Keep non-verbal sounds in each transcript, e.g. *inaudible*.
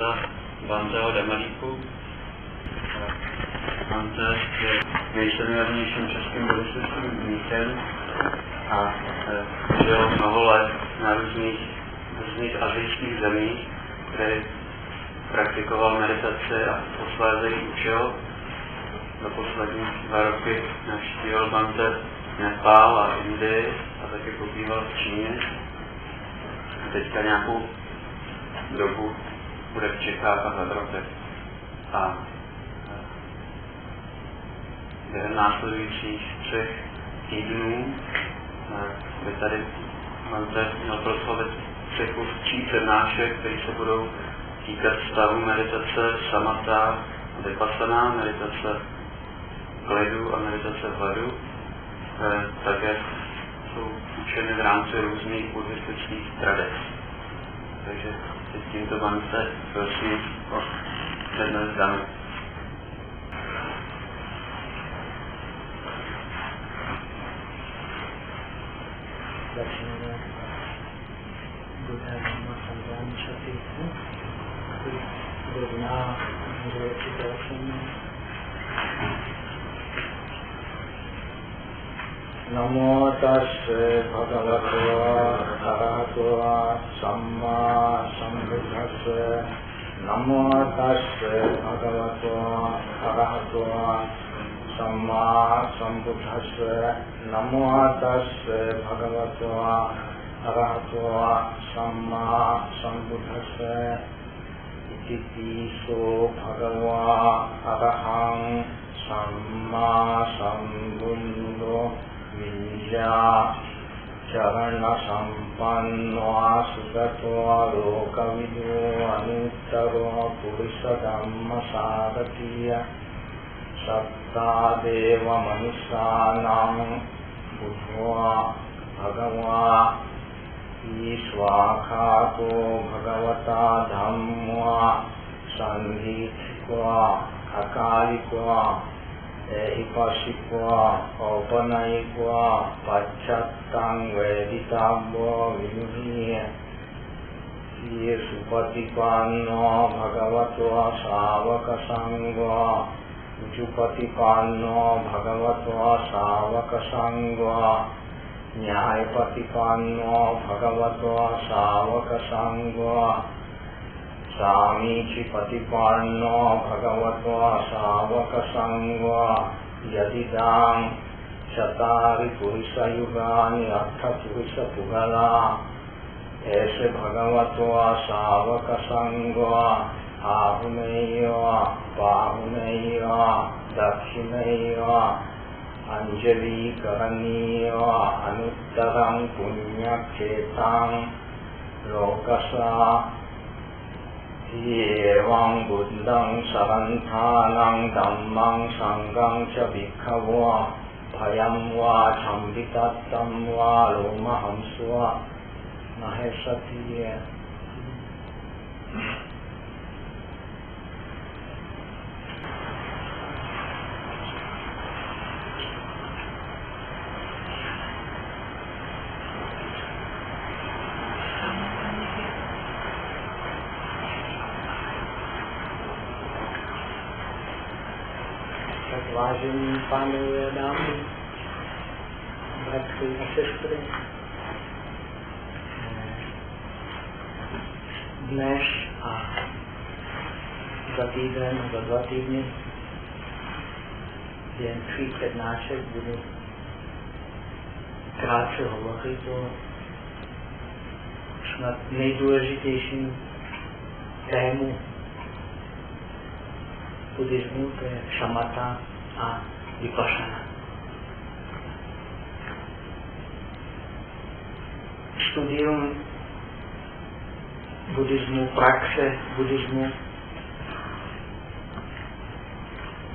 Banta Banteho Demelíku. Bante je nejseniornějším českým buddhistickým mníchem a e, žil mnoho let na různých, různých azijských zemích, kde praktikoval meditaci a posléze ji učil. Za poslední dva roky navštívil Bante Nepál a Indii a taky pobýval v Číně. A teďka nějakou dobu bude v Čechách a v Evropě. A během následujících třech týdnů by tady měl proslovit třech určitých přednášek, které se budou týkat stavu meditace samata, vypasaná, meditace klidu a meditace vledu, tak jak jsou učeny v rámci různých buddhistických tradic. Takže s tímto Mantre prosím o přednes dáme. začínáme නමෝ තස්ස භගවතු ආරහතු සම්මා සම්බුද්දස්ස නමෝ තස්ස භගවතු ආරහතු සම්මා සම්බුද්දස්ස නමෝ තස්ස භගවතු ආරහතු සම්මා සම්බුද්දස්ස ඉතිපිසෝ භගවා අරහං සම්මා සම්බුද්ධෝ විඤ්ඤා චරණ සම්පන්නෝ සුගතෝ ලෝකවිදෝ අනුත්තරෝ පුරිස ධම්ම සාරතිය සත්තා දේව මනුෂානං බුද්ධවා භගවා ඊස්වාඛාතෝ භගවතා ධම්මවා සංඝීත්වා අකාලිකවා එහිපසිකවා ඕපනයිකවා පච්චත්තං වේදිතම්බෝ විමුහිය යේ සුපතිපන්නෝ භගවතෝ ශාවක සංඝෝ. උචුපටිපන්නෝ භගවතෝ ශාවක සංඝෝ. ඥායපටිපන්නෝ භගවතෝ ශාවක සංඝෝ. सामीचिपतिपाण्यो भगवतो सावकसङ्गो यदिदां चतारि पुरुषयुगानि अर्थपुरुषपुगला। एष भगवतो सावकसङ्गो आहुनेयो बाहुनेयो दक्षिणेयो अञ्जलीकरणीय, अनुत्तरं पुण्यक्षेत्रां लोकसा ඒවං බුද්ධං සරන්ථානං ධම්මං සංඝං ච වික්ඛවෝ භයං වා සම්පිතත්තම් වා ලෝමහංසවා මහේසතිය vážení pánové, dámy, bratři a sestry. Dnes a za týden za dva týdny jen tří přednášek budu krátce hovořit o snad nejdůležitějším tému buddhismu, to je šamata a vypašana. Studium buddhismu, praxe buddhismu,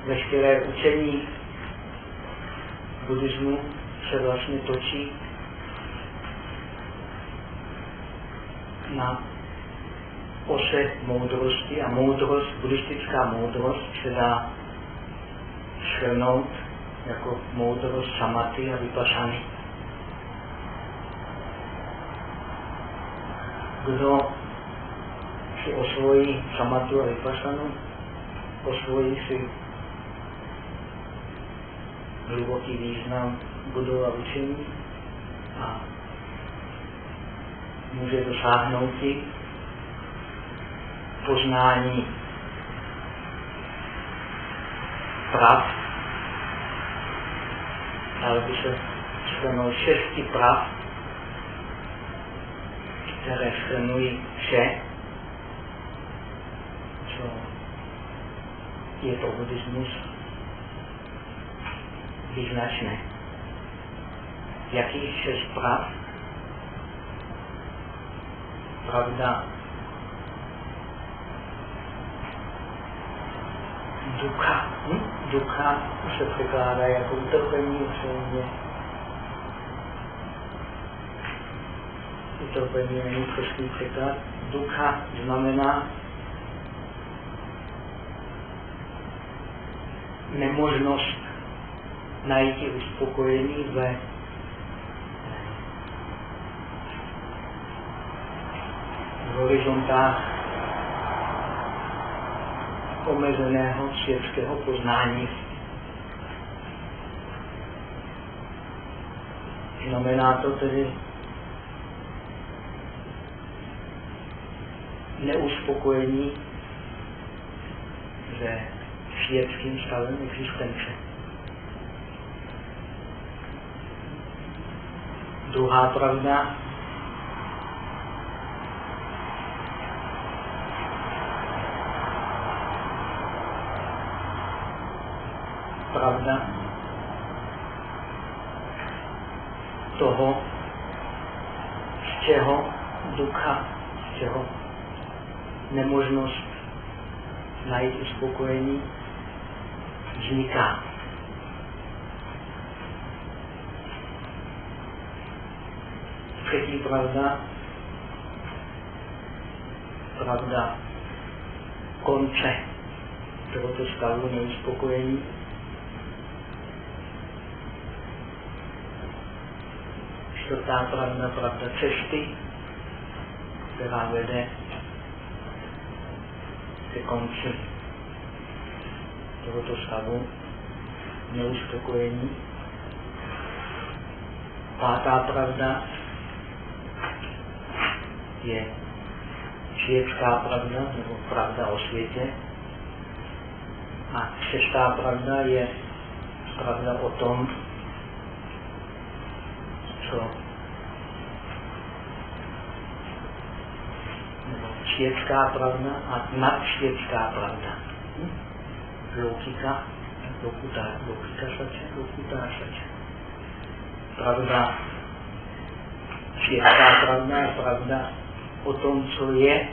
veškeré učení buddhismu se vlastně točí na ose moudrosti a moudrost, buddhistická moudrost se dá shrnout jako moudrost samaty a vypašany. Kdo si osvojí samatu a vypasanu, osvojí si hluboký význam budova učení a může dosáhnout poznání prav, ale by se shrnul šesti prav, které shrnují vše, co je to buddhismus vyznačné. Jakých šest prav? Pravda ducha. Hm? Ducha se překládá jako utrpení všemě. Utrpení není prostý překlad. Ducha znamená nemožnost najít uspokojení ve horizontách omezeného světského poznání. Znamená to tedy neuspokojení se světským stavem existence. Druhá pravda pravda toho, z čeho ducha, z čeho nemožnost najít uspokojení vzniká. Třetí pravda, pravda konce tohoto stavu neuspokojení čtvrtá pravda, pravda cesty, která vede ke konci tohoto stavu neuspokojení. Pátá pravda je světská pravda, nebo pravda o světě. A šestá pravda je pravda o tom, co nebo světská pravda a nadsvětská pravda. Hm? Logika, lokuta, logika sače, lokuta sače. Pravda, světská pravda je pravda o tom, co je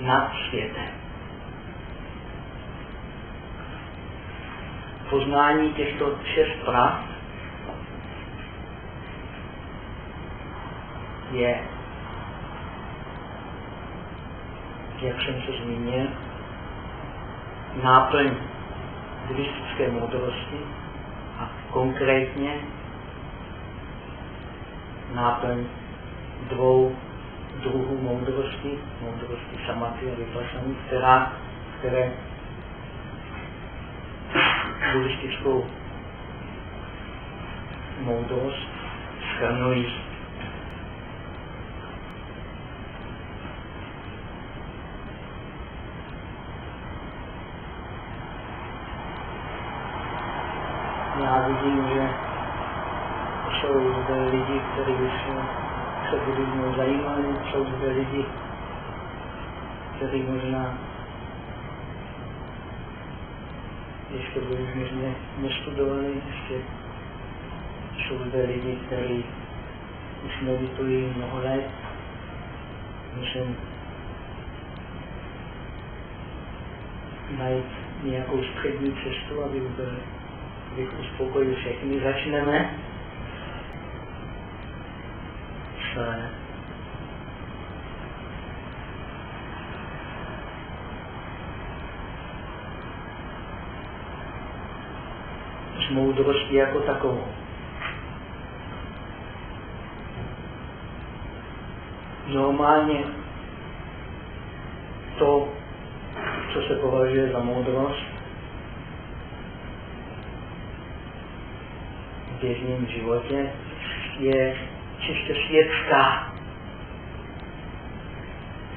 nad světem. Poznání těchto šest pravd je, jak jsem se zmínil, náplň buddhistické moudrosti a konkrétně náplň dvou druhů moudrosti, moudrosti samaty a vypasaní, která, které buddhistickou moudrost schrnují já vidím, že jsou zde lidi, kteří už se buddhismu zajímali, jsou zde lidi, kteří možná ještě buddhismus ne, nestudovali, ještě jsou zde lidi, kteří už meditují mnoho let. Musím najít nějakou střední cestu, aby byli uspokojil všechny, začneme. S moudrostí jako takovou. Normálně to, co se považuje za moudrost, běžném životě, je čistě světská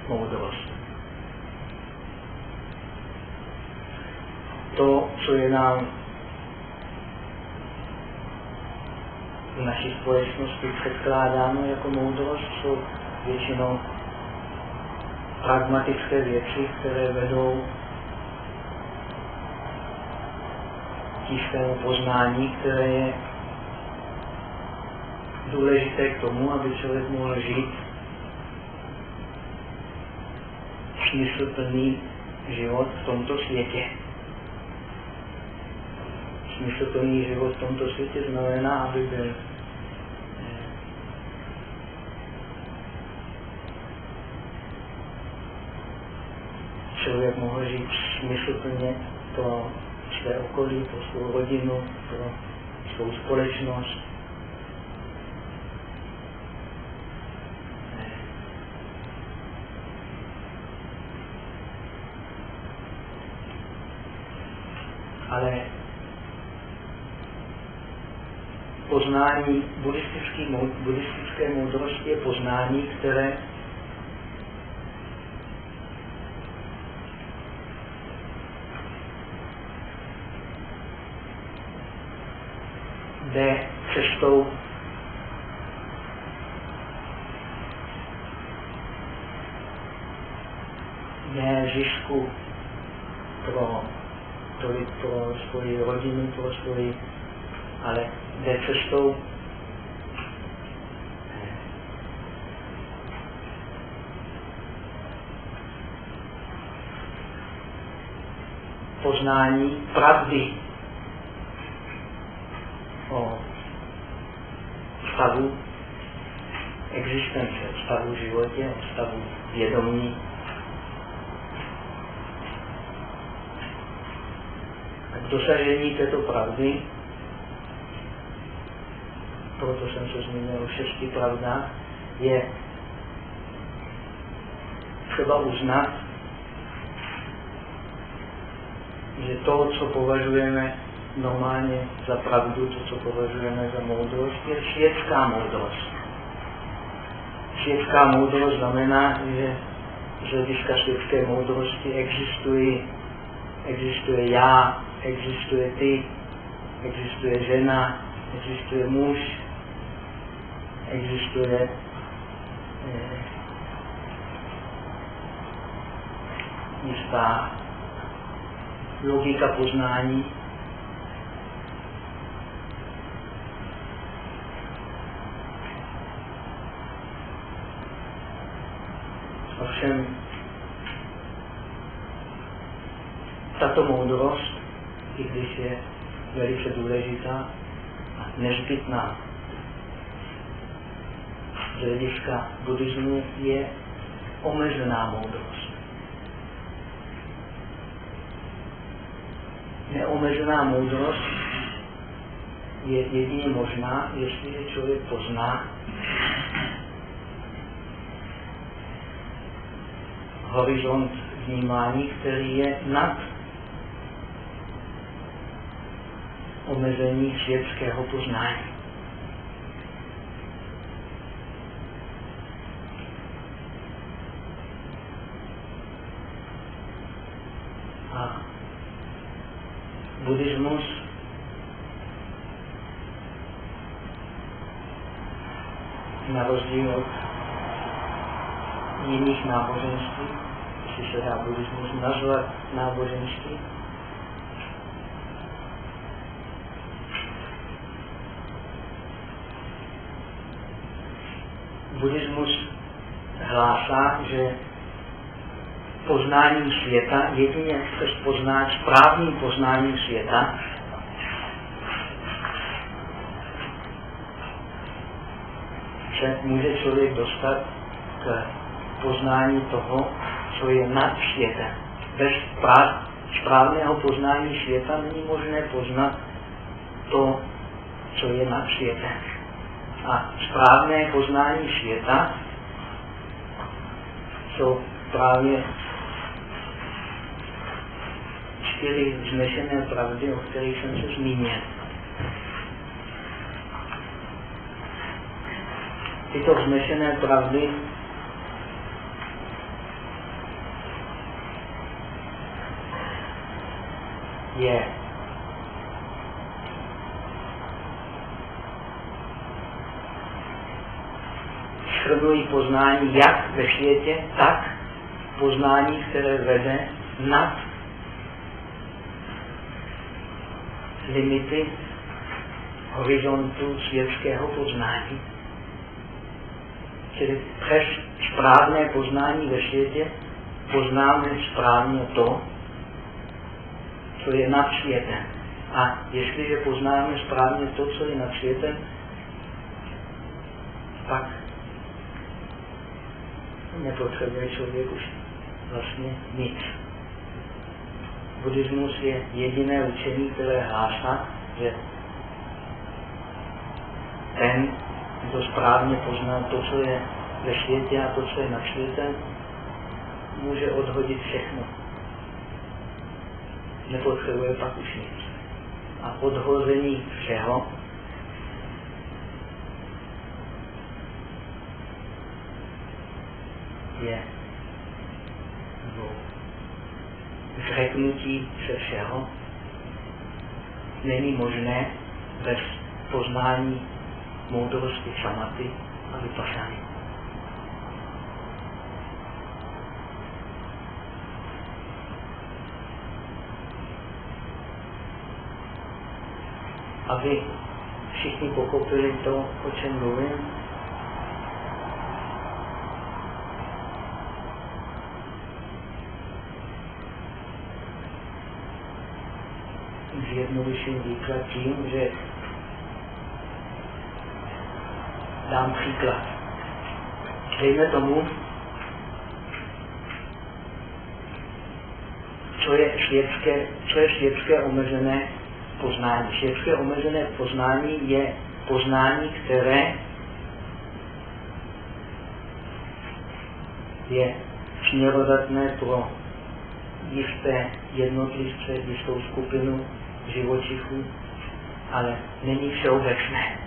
moudrost. To, co je nám v naší společnosti předkládáno jako moudrost, jsou většinou pragmatické věci, které vedou k jistému poznání, které je důležité k tomu, aby člověk mohl žít smysluplný život v tomto světě. Smysluplný život v tomto světě znamená, aby byl eh, člověk mohl žít smysluplně pro své okolí, pro svou rodinu, pro svou společnost, ale poznání buddhistické, buddhistické moudrosti je poznání, které jde cestou ne zisku pro tolik pro svoji rodinu, pro svoji, ale jde cestou poznání pravdy. O stavu existence, o stavu životě, o stavu vědomí, dosažení této pravdy, proto jsem se zmínil o šesti pravdách, je třeba uznat, že to, co považujeme normálně za pravdu, to, co považujeme za moudrost, je světská moudrost. Světská moudrost znamená, že z hlediska světské moudrosti existuje, existuje já, existuje ty, existuje žena, existuje muž, existuje eh, jistá logika poznání, Ovšem, tato moudrost i když je velice důležitá a nezbytná. Hlediska buddhismu je omezená moudrost. Neomezená moudrost je jedině možná, jestliže člověk pozná horizont vnímání, který je nad omezení světského poznání. A buddhismus. Na rozdíl od jiných náboženství, jestli se dá buddhismus nazvat náboženství, buddhismus hlásá, že poznáním světa, jedině se pozná správným poznáním světa, se může člověk dostat k poznání toho, co je nad světem. Bez správného poznání světa není možné poznat to, co je nad světem a správné poznání světa jsou právě čtyři vznešené pravdy, o kterých jsem se zmínil. Tyto vznešené pravdy je shrnují poznání jak ve světě, tak poznání, které vede nad limity horizontu světského poznání. Čili přes správné poznání ve světě poznáme správně to, co je nad světem. A jestliže poznáme správně to, co je nad světem, pak nepotřebuje člověk už vlastně nic. Buddhismus je jediné učení, které hlásá, že ten, kdo správně pozná to, co je ve světě a to, co je nad světem, může odhodit všechno. Nepotřebuje pak už nic. A odhození všeho je zřeknutí se všeho není možné bez poznání moudrosti šamaty a vypašany. Aby všichni pochopili to, o čem mluvím, zjednoduším výklad tím, že dám příklad. Dejme tomu, co je světské, co je světské omezené poznání. Světské omezené poznání je poznání, které je směrodatné pro jisté jednotlivce, jistou skupinu živočichů, ale není všeobecné.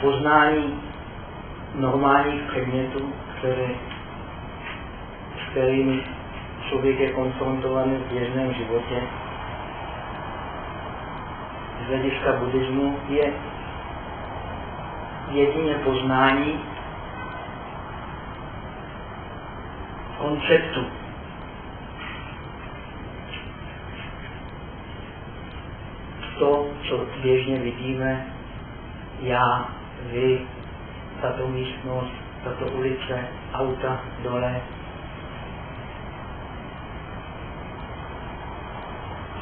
Poznání normálních předmětů, které, s kterými člověk je konfrontovaný v běžném životě, z hlediska buddhismu je jedině poznání konceptu to, co běžně vidíme, já, vy, tato místnost, tato ulice, auta dole.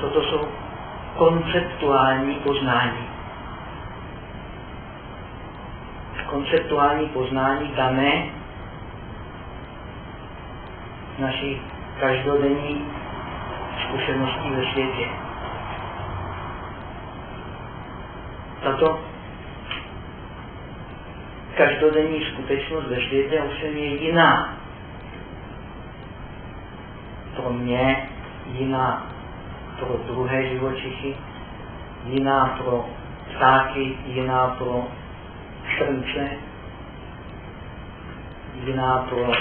Toto jsou konceptuální poznání. Konceptuální poznání dané naší každodenní zkušeností ve světě. Tato každodenní skutečnost ve světě ovšem je jiná. Pro mě, jiná pro druhé živočichy, jiná pro ptáky, jiná pro strnče, jiná pro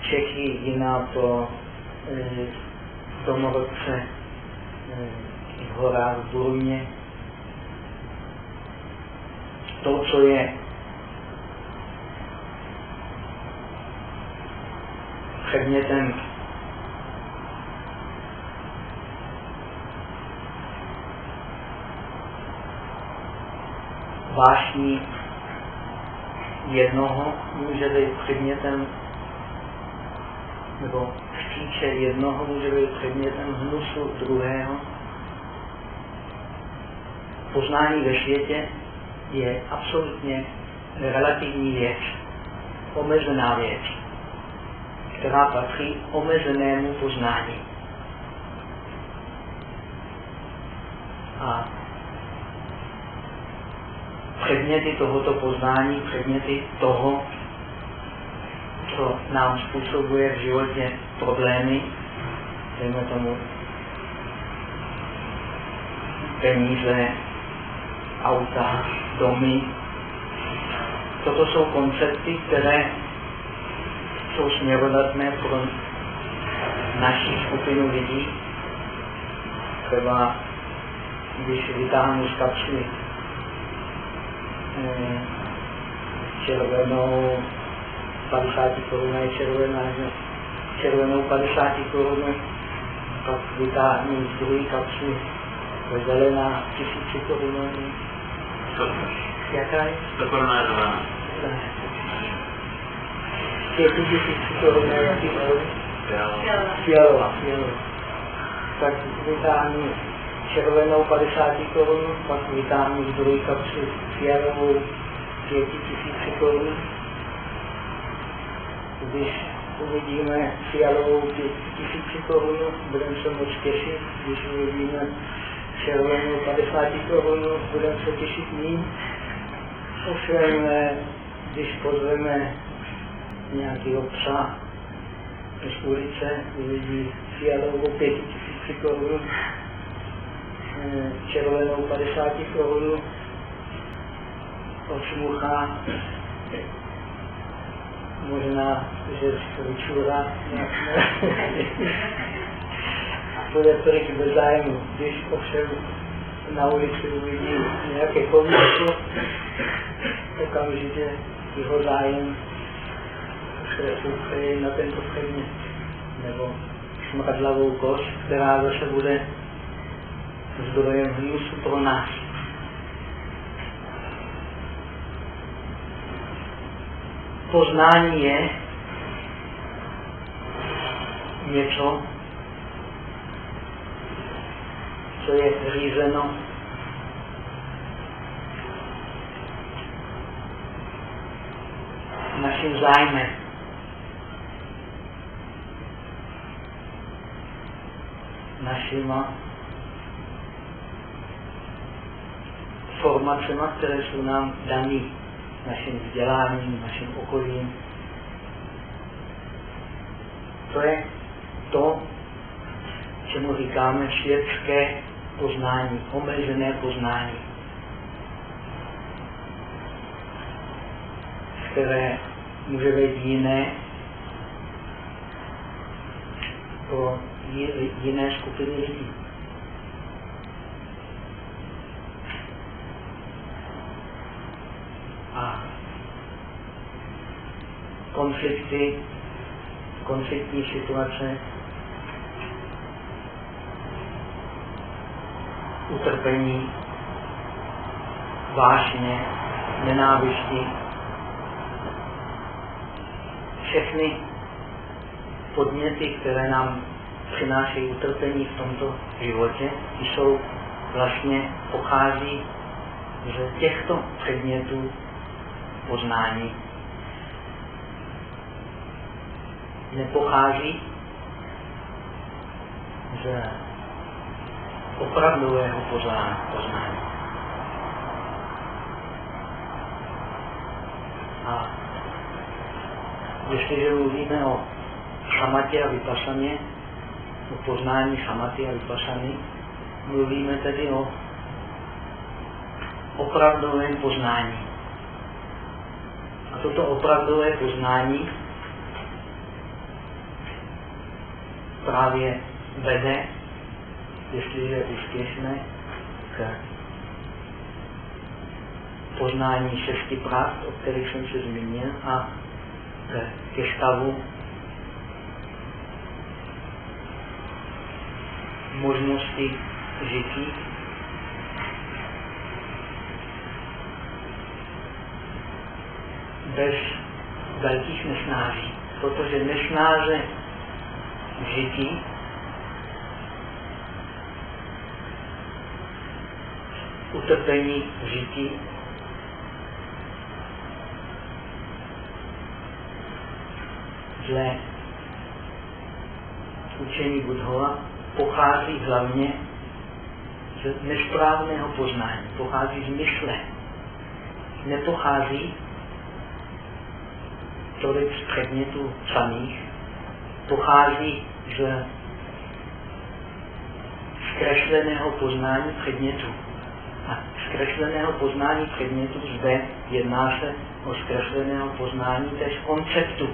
Čechy, jiná pro e, domorodce e, v horách v Burumě, to, co je. Předmětem. Vášní jednoho může být předmětem nebo chtíče jednoho může být předmětem hnusu druhého. Poznání ve světě je absolutně relativní věc, omezená věc, která patří omezenému poznání. A předměty tohoto poznání, předměty toho, co nám způsobuje v životě problémy, dejme tomu peníze, auta, domy. Toto jsou koncepty, které jsou směrodatné pro naší skupinu lidí. Třeba když vytáhnu z kapsy eh, červenou 50 korun je červená, červenou 50 korun, pak vytáhnu z druhé kapsy zelená tisíci korun. Jaká je? To koruna je je jaký barvy? Fialová. Tak vytáhnu červenou 50 korun, pak vytáhnu z druhé kapsy fialovou 5 tisíci korun. Když uvidíme fialovou 5 tisíci korun, budeme se moc těšit. Když uvidíme červenou 50 korun, budeme se těšit míň. Ovšem, když pozveme nějakého psa z ulice, uvidí fialovou 5 tisíci korun, červenou 50 korun, očmuchá, možná, že se vyčurá, bude tolik bez zájmu. Když ovšem na ulici uvidí nějaké kovíčko, okamžitě jeho zájem se upřeje na tento předmět. Nebo smradlavou kost, která zase bude zdrojem hnusů pro nás. Poznání je něco, co je řízeno naším zájmem. Našima formacemi, které jsou nám dané naším vzděláním, naším okolím. To je to, čemu říkáme světské poznání, omezené poznání, které může být jiné pro jiné skupiny lidí. A konflikty, konfliktní situace utrpení, vášně, nenávisti. Všechny podněty, které nám přinášejí utrpení v tomto životě, jsou vlastně pochází z těchto předmětů poznání. Nepochází z opravdového poznání. A jestliže mluvíme o samatě a vypasaně, o poznání samaty a vypasany, mluvíme tedy o opravdovém poznání. A toto opravdové poznání právě vede jestliže je úspěšné k poznání šesti pravd, o kterých jsem se zmínil, a ke stavu možnosti žití bez velkých nesnáží. Protože nesnáze v žití utrpení žití. Dle učení Budhova pochází hlavně z nesprávného poznání, pochází z mysle. Nepochází tolik z předmětů samých, pochází z zkresleného poznání předmětu. A zkresleného poznání předmětu zde jedná se o zkresleného poznání tež konceptu.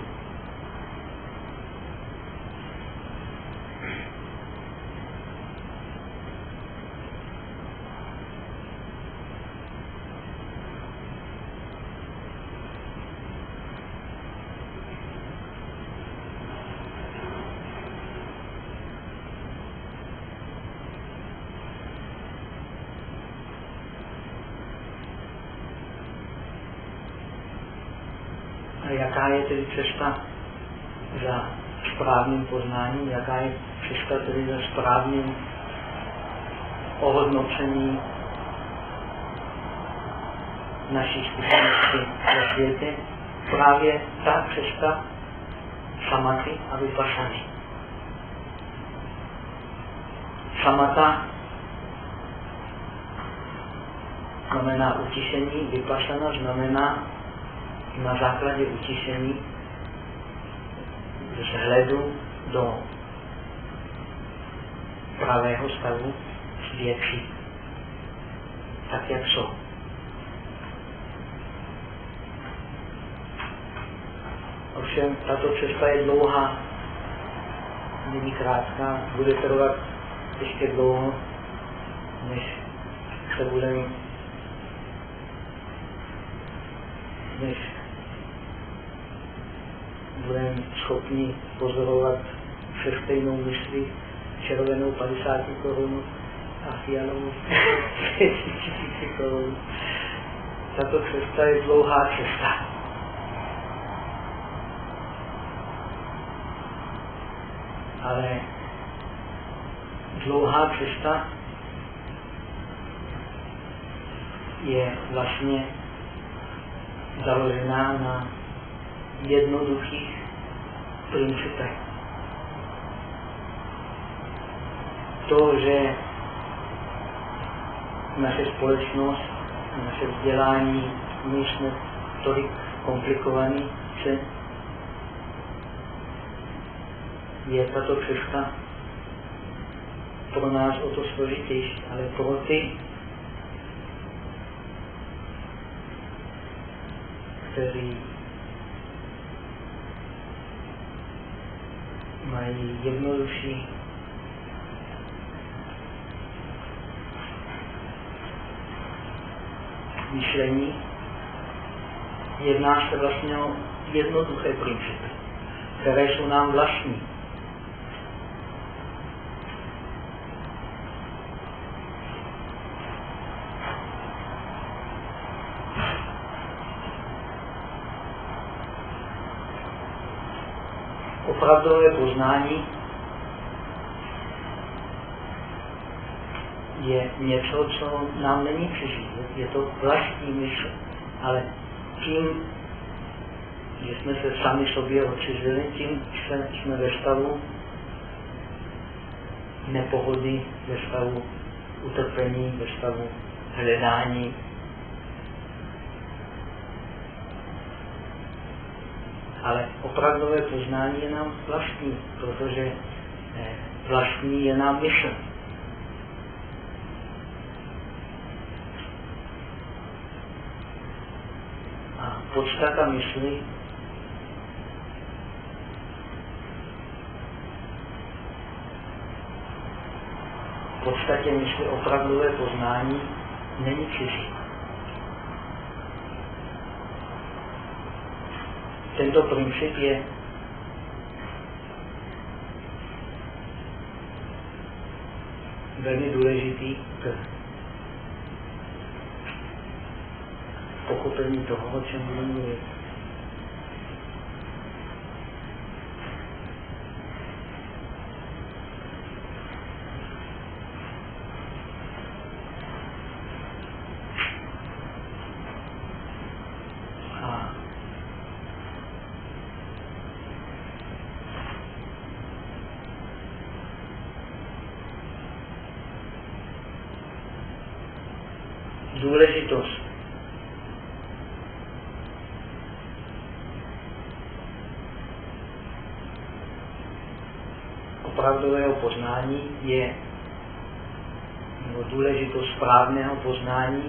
jaká je tedy cesta za správným poznáním, jaká je cesta tedy za správným ohodnocením naší zkušenosti ve světě, právě ta cesta samaty a vypasany. Samata znamená utišení, vypasana znamená na základě utišení vzhledu do pravého stavu věcí, tak jak jsou. Ovšem, tato cesta je dlouhá, není krátká, bude trvat ještě dlouho, než se budeme než budeme schopni pozorovat se stejnou myslí červenou 50 korun a fialovou 3000 korun. Tato cesta je dlouhá cesta. Ale dlouhá cesta je vlastně založená na jednoduchých principech. To, že naše společnost, naše vzdělání, my jsme tolik komplikovaní, že je tato cesta pro nás o to složitější, ale pro ty, kteří mají jednodušší myšlení. Jedná se vlastně o jednoduché principy, které jsou nám vlastní. opravdové poznání je něco, co nám není cizí. Je to vlastní mysl. Ale tím, že jsme se sami sobě odcizili, tím jsme, jsme ve stavu nepohody, ve stavu utrpení, ve stavu hledání ale opravdové poznání je nám vlastní, protože eh, vlastní je nám mysl. Podstata mysli v podstatě mysli opravdové poznání není cizí. Tento princip je velmi důležitý pochopení toho, o čem budeme poznání.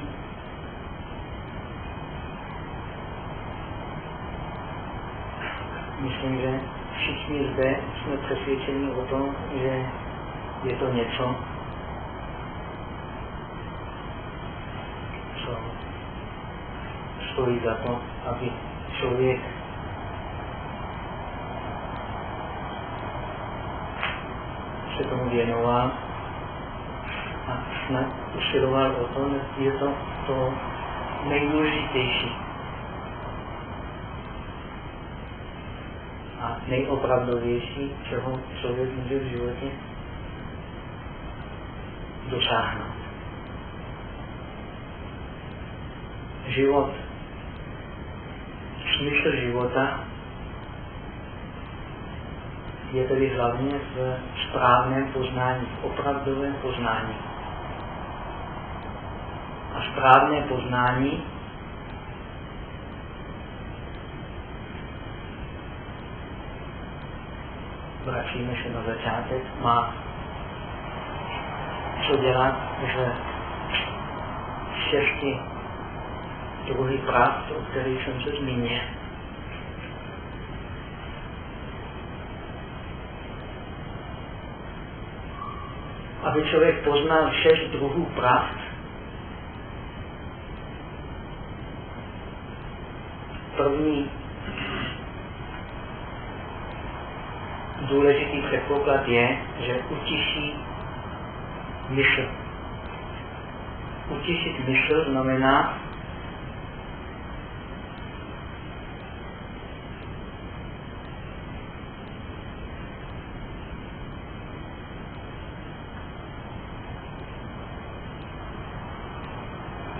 Myslím, že všichni zde jsme přesvědčeni o tom, že je to něco, co stojí za to, aby člověk se tomu věnoval usiloval o to, je to to nejdůležitější. A nejopravdovější, čeho člověk může v životě dosáhnout. Život, smysl života je tedy hlavně v správném poznání, v opravdovém poznání. A správné poznání. Vracíme se na začátek, má co dělat, že šesti druhý pravd, o kterých jsem se zmínil, aby člověk poznal šest druhů pravd, první důležitý předpoklad je, že utiší mysl. Utišit mysl znamená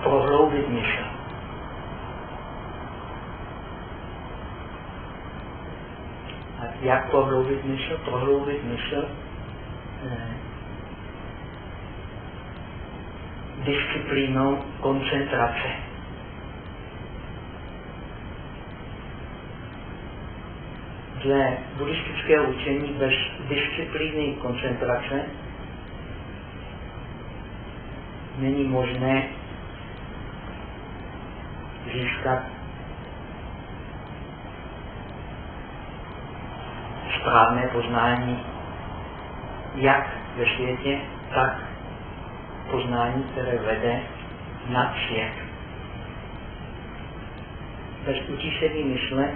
prohloubit mysl. A jak prohloubit mysl? Prohloubit mysl eh, disciplínou koncentrace. Dle buddhistického učení bez disciplíny koncentrace není možné získat správné poznání jak ve světě, tak poznání, které vede na svět. Bez utišení mysle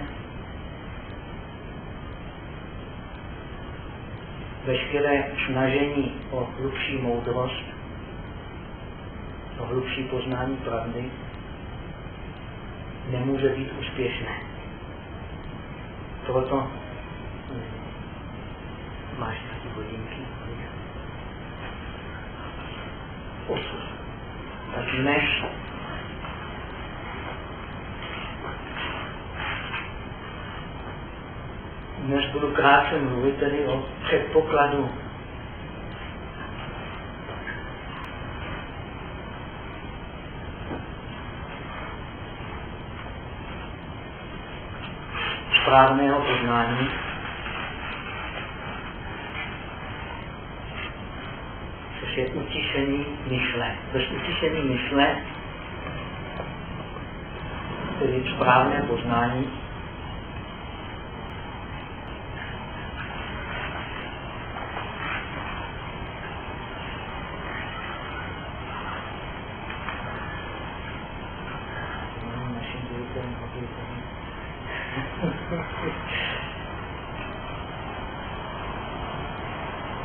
veškeré snažení o hlubší moudrost, o hlubší poznání pravdy nemůže být úspěšné. Proto máš taky hodinky. Osud. Tak než dnes budu krátce mluvit tedy o předpokladu správného poznání, což je utišení myšle. Bez utišení myšle, tedy správné poznání,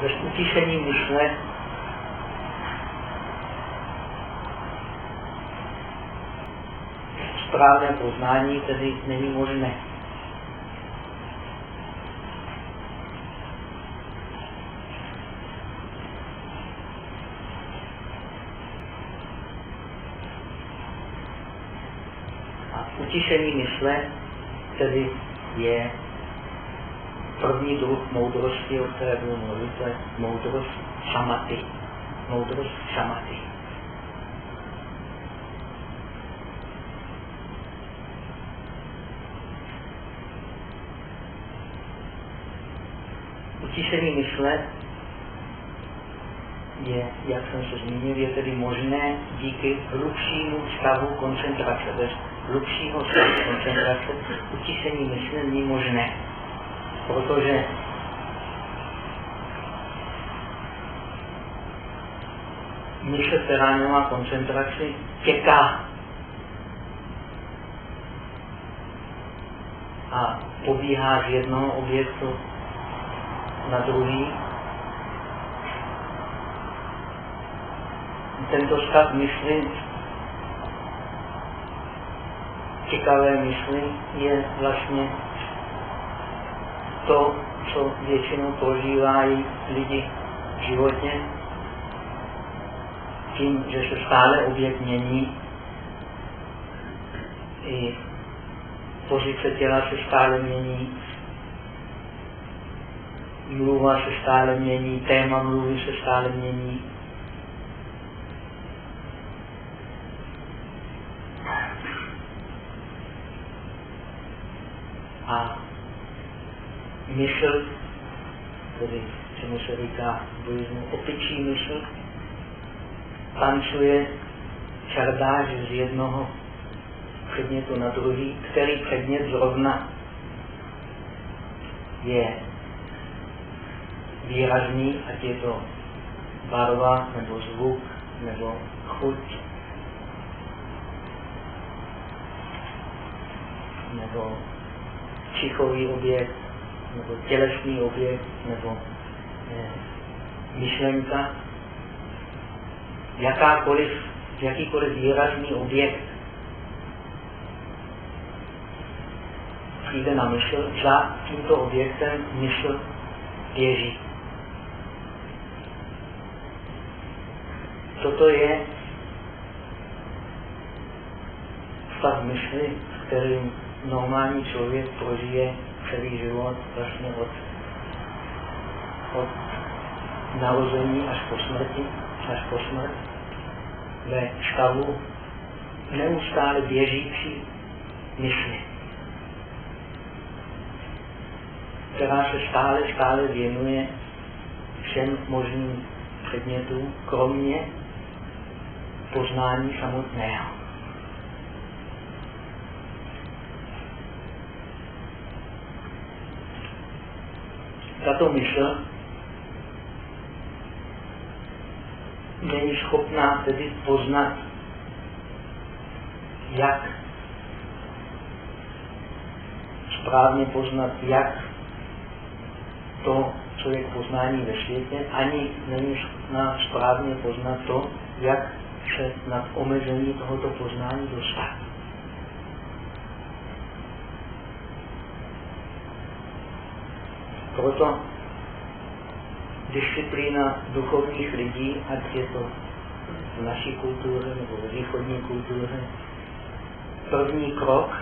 bez utišení mysle správné poznání tedy není možné. A utišení mysle tedy je první druh moudrosti, o které budu mluvit, to je moudrost šamaty. Moudrost šamaty. Utišení mysle je, jak jsem se zmínil, je tedy možné díky hlubšímu stavu koncentrace. Bez hlubšího stavu koncentrace utišení mysle není možné, protože mysl, která nemá koncentraci, těká a pobíhá z jednoho objektu na druhý. Tento stav mysli, ciekavé mysli, je vlastně to, co většinou prožívají lidi v životě, tím, že se stále objekt mění, i pozice těla se stále mění, mluva se stále mění, téma mluvy se stále mění. A mysl, tedy čemu se říká v opičí mysl, tancuje čardáž z jednoho předmětu na druhý, který předmět zrovna je výrazný, ať je to barva, nebo zvuk, nebo chuť, nebo čichový objekt, nebo tělesný objekt, nebo eh, myšlenka, jakákoliv, jakýkoliv výrazný objekt přijde na mysl, za tímto objektem mysl běží. Toto je stav mysli, který normální člověk prožije celý život vlastně od, od narození až po smrti, až po smrt, ve stavu neustále běžící mysli. která se stále, stále věnuje všem možným předmětům, kromě poznání samotného. Tato mysl není schopná tedy poznat, jak správně poznat, jak to člověk poznání ve světě, ani není schopná správně poznat to, jak se na omezení tohoto poznání dostat. Proto disciplína duchovních lidí, ať je to v naší kultuře nebo ve východní kultuře, první krok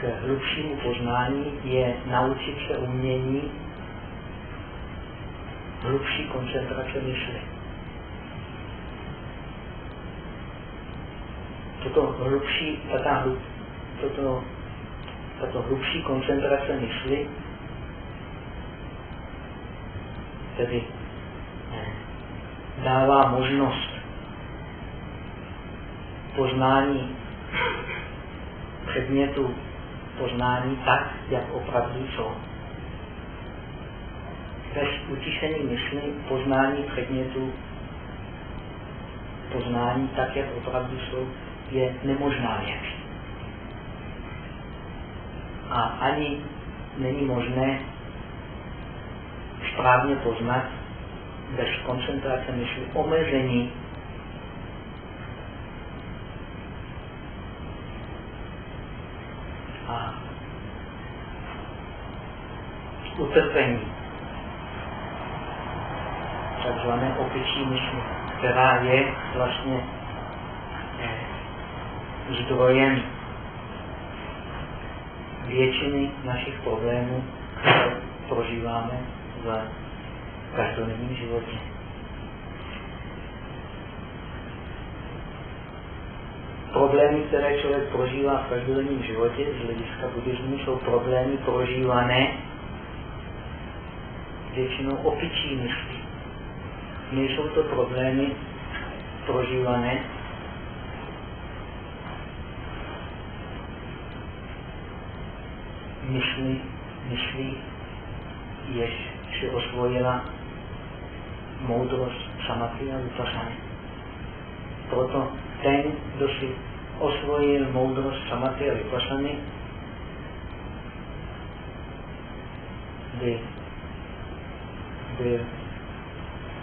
k hlubšímu poznání je naučit se umění hlubší koncentrace mysli. Toto hlubší, tato, toto, tato hlubší koncentrace mysli tedy eh, dává možnost poznání předmětu poznání tak, jak opravdu jsou bez utišení mysli poznání předmětu, poznání tak, jak opravdu jsou, je nemožná věc. A ani není možné správně poznat bez koncentrace mysli omezení a utrpení takzvané opičí myšly, která je vlastně zdrojem většiny našich problémů, které prožíváme v každodenním životě. Problémy, které člověk prožívá v každodenním životě z hlediska buddhismu, jsou problémy prožívané většinou opičí myslí. Nejsou to problémy prožívané myslí, myslí, jež si osvojila moudrost samaty a vypasany. Proto ten, kdo si osvojil moudrost samaty a vypasany, by, by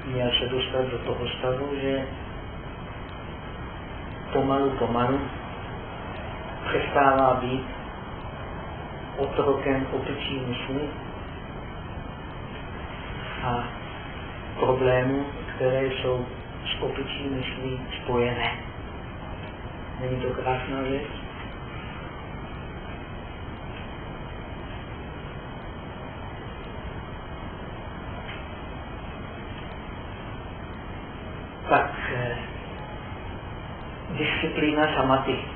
měl se dostat do toho stavu, že pomalu, pomalu přestává být otrokem opičí mysli a problémů, které jsou s opičí myslí spojené. Není to krásná věc? Tak, eh, disciplína samaty.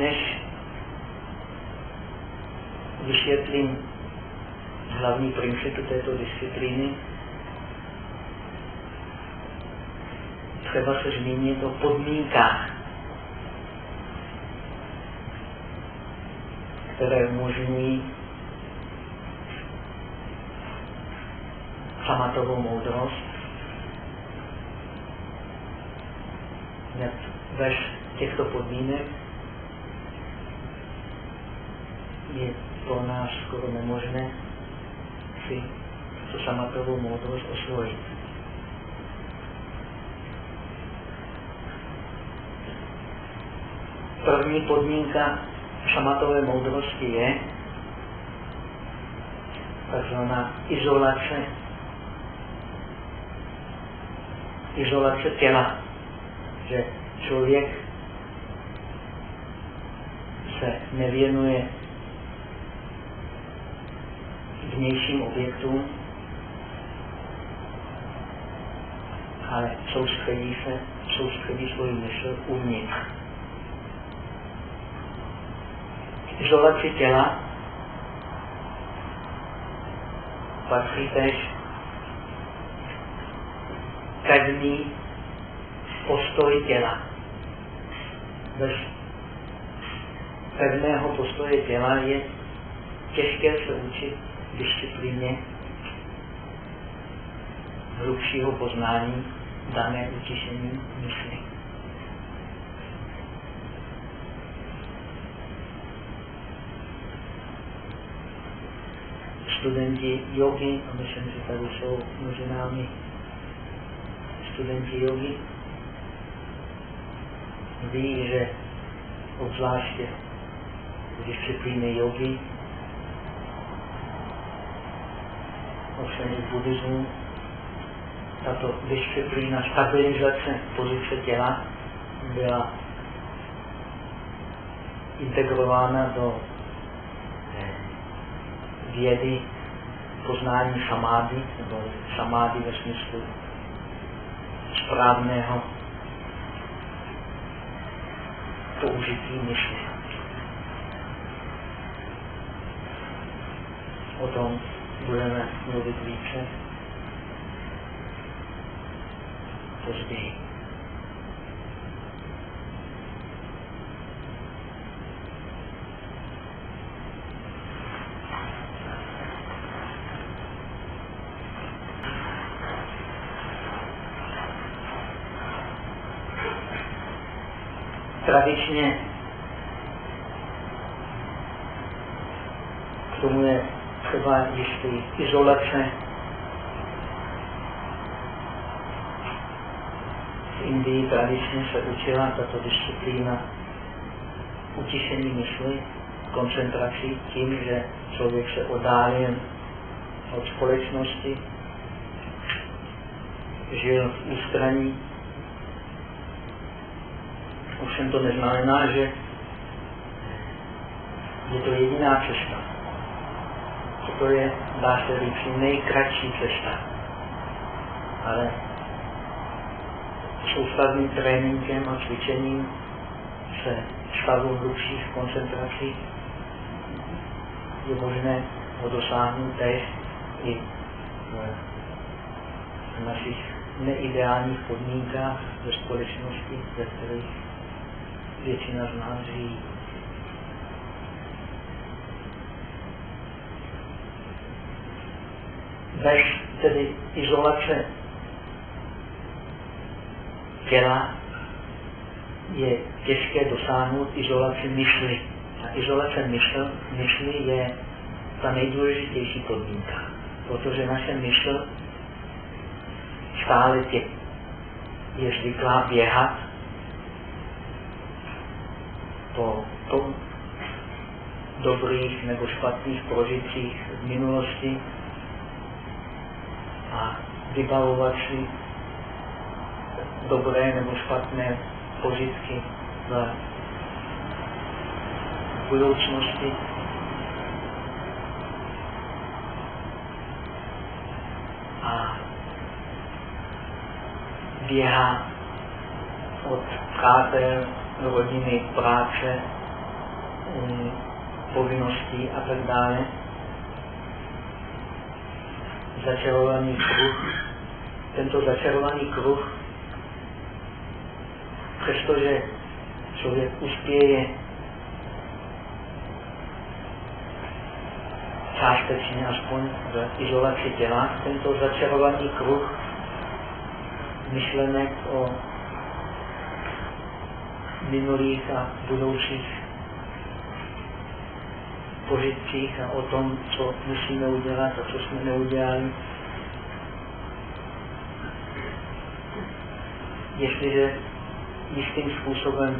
Než vysvětlím hlavní principy této disciplíny, třeba se zmínit o podmínkách, které umožňují samatovou moudrost, bez těchto podmínek je pro nás skoro nemožné si tu samatovou moudrost osvojit. První podmínka šamatové moudrosti je takzvaná izolace, izolace těla, že člověk se nevěnuje vnějším objektům, ale soustředí se, soustředí svůj mysl uvnitř. Izolaci těla patří tež pevný postoj těla. Bez pevného postoje těla je těžké se učit disciplíně hlubšího poznání dané utišení mysli. Studenti jogy, a myslím, že tady jsou mezi námi studenti jogy, ví, že obzvláště v disciplíně jogy i buddhismu, tato disciplína stabilizace pozice těla byla integrována do eh, vědy poznání samády, nebo samády ve smyslu správného použití mysli. O tom budeme mluvit více později. Tradičně k tomu je třeba jistý izolace. V Indii tradičně se učila tato disciplína utišení mysli, koncentrací tím, že člověk se oddálil od společnosti, žil v ústraní. Ovšem to neznamená, že je to jediná cesta to je, dá se říct, nejkratší cesta. Ale soustavným tréninkem a cvičením se stavu hlubších koncentrací je možné ho dosáhnout též i v našich neideálních podmínkách ve společnosti, ve kterých většina z nás žijí. Bez tedy izolace těla je těžké dosáhnout izolaci mysli. A izolace mysl, mysli je ta nejdůležitější podmínka, protože naše mysl stále tě, je zvyklá běhat po tom dobrých nebo špatných prožitcích v minulosti a vybavovat si dobré nebo špatné požitky v budoucnosti. A běhá od přátel, rodiny, práce, povinností a tak dále. Začarovaný kruh. Tento začarovaný kruh přestože člověk uspěje částečně aspoň v izolaci těla, tento začarovaný kruh myšlenek o minulých a budoucích požitcích a o tom, co musíme udělat a co jsme neudělali. Jestliže jistým způsobem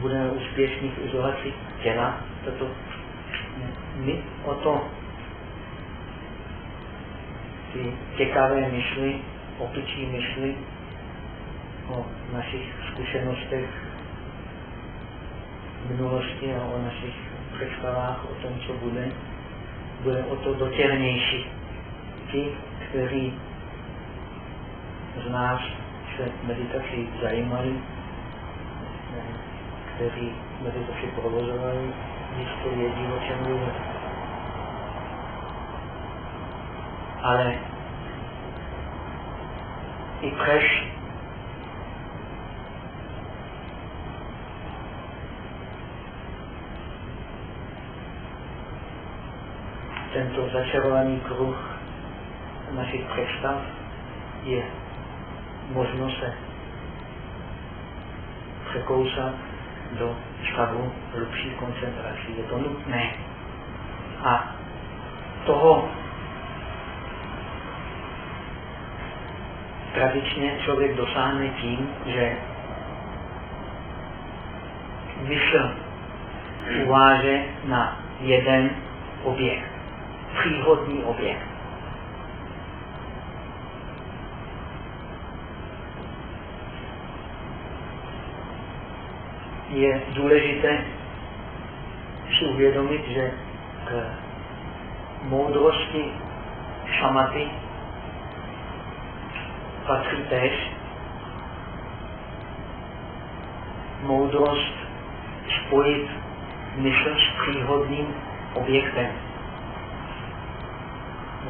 budeme úspěšní v izolaci těla, toto my o to ty těkavé myšly, opičí myšly o našich zkušenostech minulosti a o našich představách o tom, co bude, bude o to dotěrnější. Ti, kteří z nás se meditací zajímali, kteří meditaci provozovali, jistě vědí, o čem mluvím. Ale i přes tento začarovaný kruh našich představ je možno se překousat do stavu hlubší koncentrací. Je to nutné. A toho tradičně člověk dosáhne tím, že mysl uváže na jeden objekt, příhodný objekt. je důležité si uvědomit, že k moudrosti šamaty patří též moudrost spojit mysl s příhodným objektem.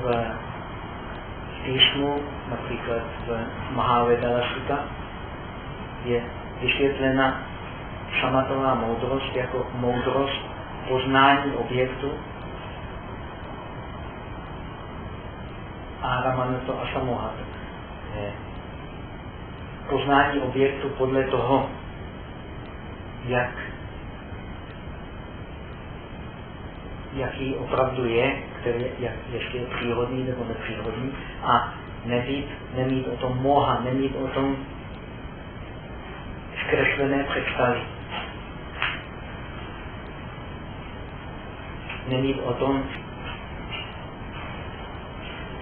V písmu, například v Mahavedala Sutta, je vysvětlena šamatová moudrost jako moudrost poznání objektu a Ramanato Asamohat. Poznání objektu podle toho, jak jaký opravdu je, který, jak, ještě je přírodní nebo nepřírodní a nebýt, nemít o tom moha, nemít o tom zkreslené představy. nemít o tom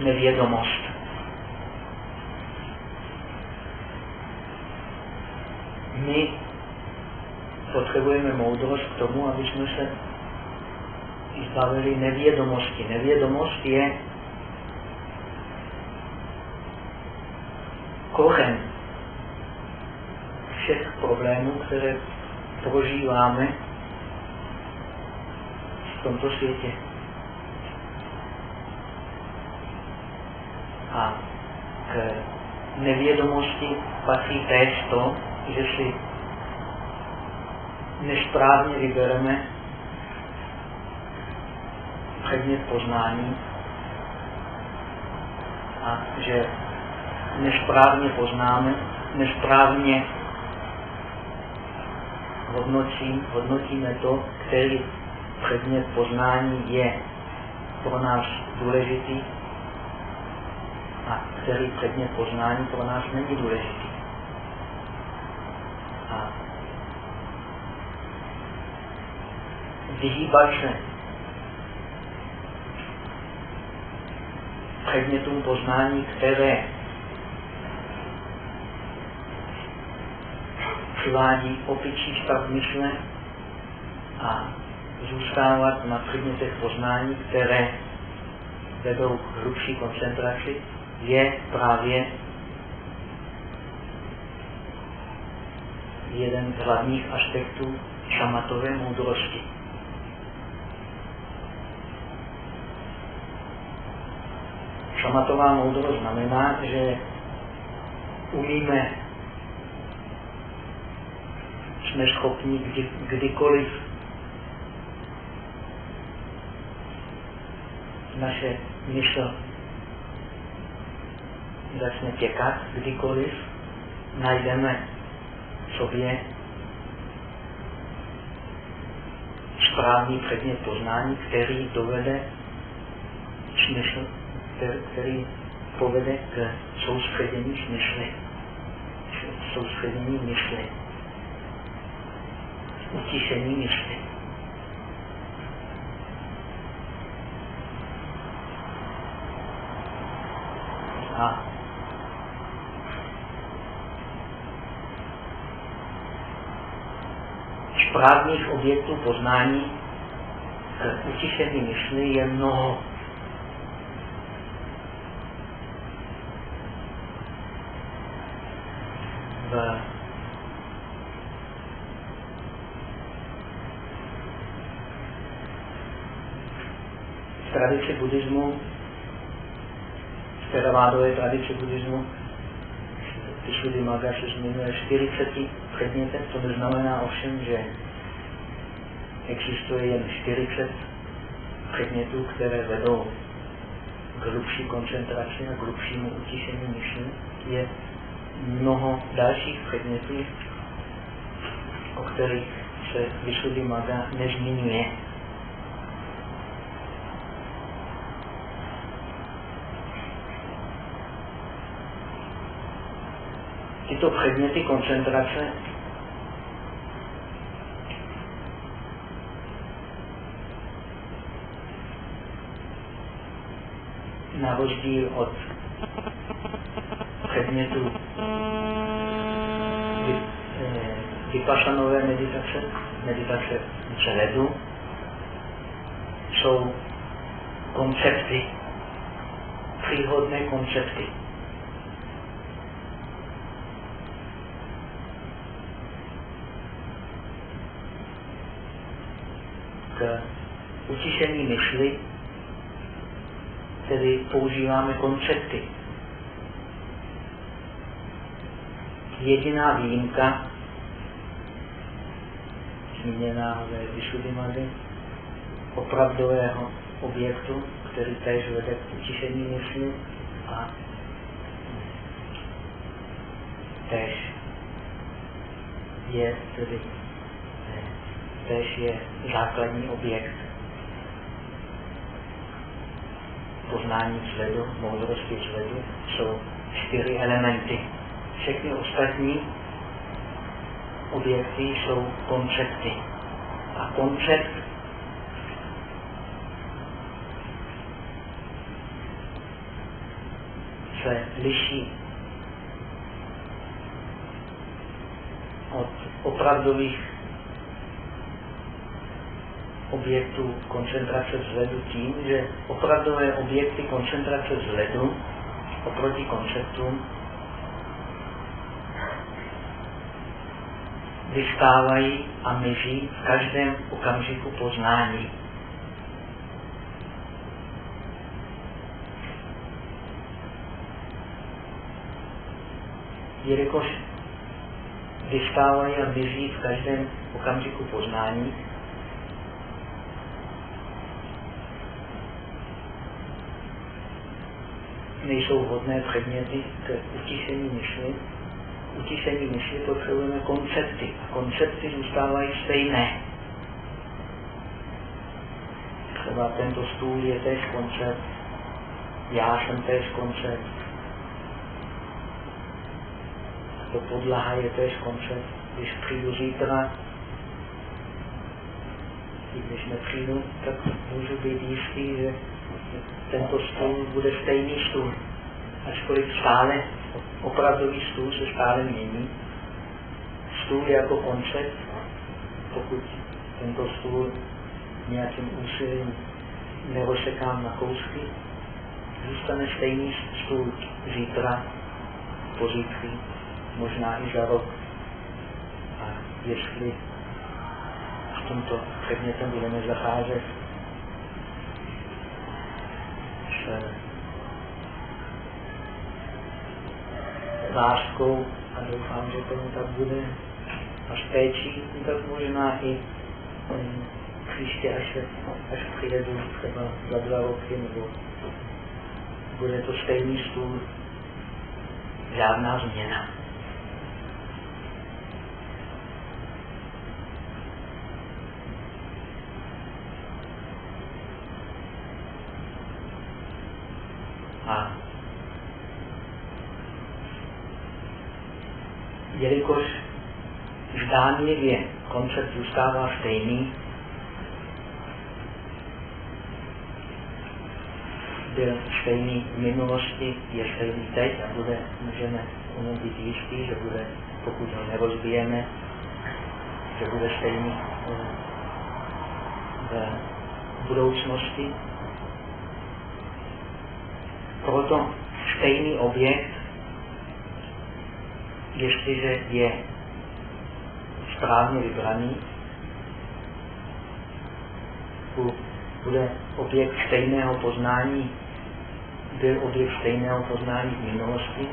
nevědomost. My potřebujeme moudrost k tomu, aby jsme se zbavili nevědomosti. Nevědomost je kořen všech problémů, které prožíváme v tomto světě. A k nevědomosti patří též to, že si nesprávně vybereme předmět poznání a že nesprávně poznáme, nesprávně hodnotí, hodnotíme to, který předmět poznání je pro nás důležitý a který předmět poznání pro nás není důležitý. A vyhýbat se předmětům poznání, které přivádí opičí stav mysle a zůstávat na předmětech poznání, které vedou k hlubší koncentraci, je právě jeden z hlavních aspektů šamatové moudrosti. Šamatová moudrost znamená, že umíme, jsme schopni kdy, kdykoliv naše mysl začne těkat, kdykoliv najdeme v sobě správný předmět poznání, který dovede smysl, který povede k soustředění smysly, soustředění mysli, utišení mysli. A správných objektů poznání k utišení mysli je mnoho. V tradici buddhismu teravádové tradici buddhismu Vyšudy Maga se zmiňuje 40 předmětech, to neznamená ovšem, že existuje jen 40 předmětů, které vedou k hlubší koncentraci a k hlubšímu utišení myšlení. Je mnoho dalších předmětů, o kterých se Vyšudy Maga nezmiňuje. Tyto předměty koncentrace na rozdíl od předmětu eh, vypašanové meditace, meditace vzhledu, jsou koncepty, příhodné koncepty. K utišení myšly, tedy používáme koncepty. Jediná výjimka, zmíněná ve Vyšudimady, opravdového objektu, který též vede k utišení mysli a též je tedy tež je základní objekt poznání vzhledu, moudrosti vzhledu, jsou čtyři elementy. Všechny ostatní objekty jsou koncepty. A koncept se liší od opravdových objektů koncentrace vzhledu tím, že opravdové objekty koncentrace vzhledu oproti konceptům vystávají a myží v každém okamžiku poznání. Jelikož vystávají a myží v každém okamžiku poznání, nejsou vhodné předměty k utišení myšly. Utišení myšly potřebujeme koncepty. A koncepty zůstávají stejné. Třeba tento stůl je tež koncept, já jsem tež koncept, to podlaha je tež koncept. Když přijdu zítra, i když nepřijdu, tak můžu být jistý, že tento stůl bude stejný stůl. Ačkoliv stále, opravdový stůl se stále mění. Stůl jako koncept, pokud tento stůl nějakým úsilím nerosekám na kousky, zůstane stejný stůl zítra, pozítří, možná i za rok. A jestli s tímto předmětem budeme zacházet s láskou a doufám, že tomu tak bude a s péčí, tak možná i um, příště, až, až přijedu třeba za dva roky, nebo bude to stejný stůl, žádná změna. A jelikož zdánlivě koncept zůstává stejný, byl stejný v minulosti, je stejný teď a bude, můžeme tomu být jistý, že bude, pokud ho nerozbijeme, že bude stejný eh, v budoucnosti. Proto stejný objekt, jestliže je správně vybraný, bude objekt stejného poznání, byl objekt stejného poznání v minulosti,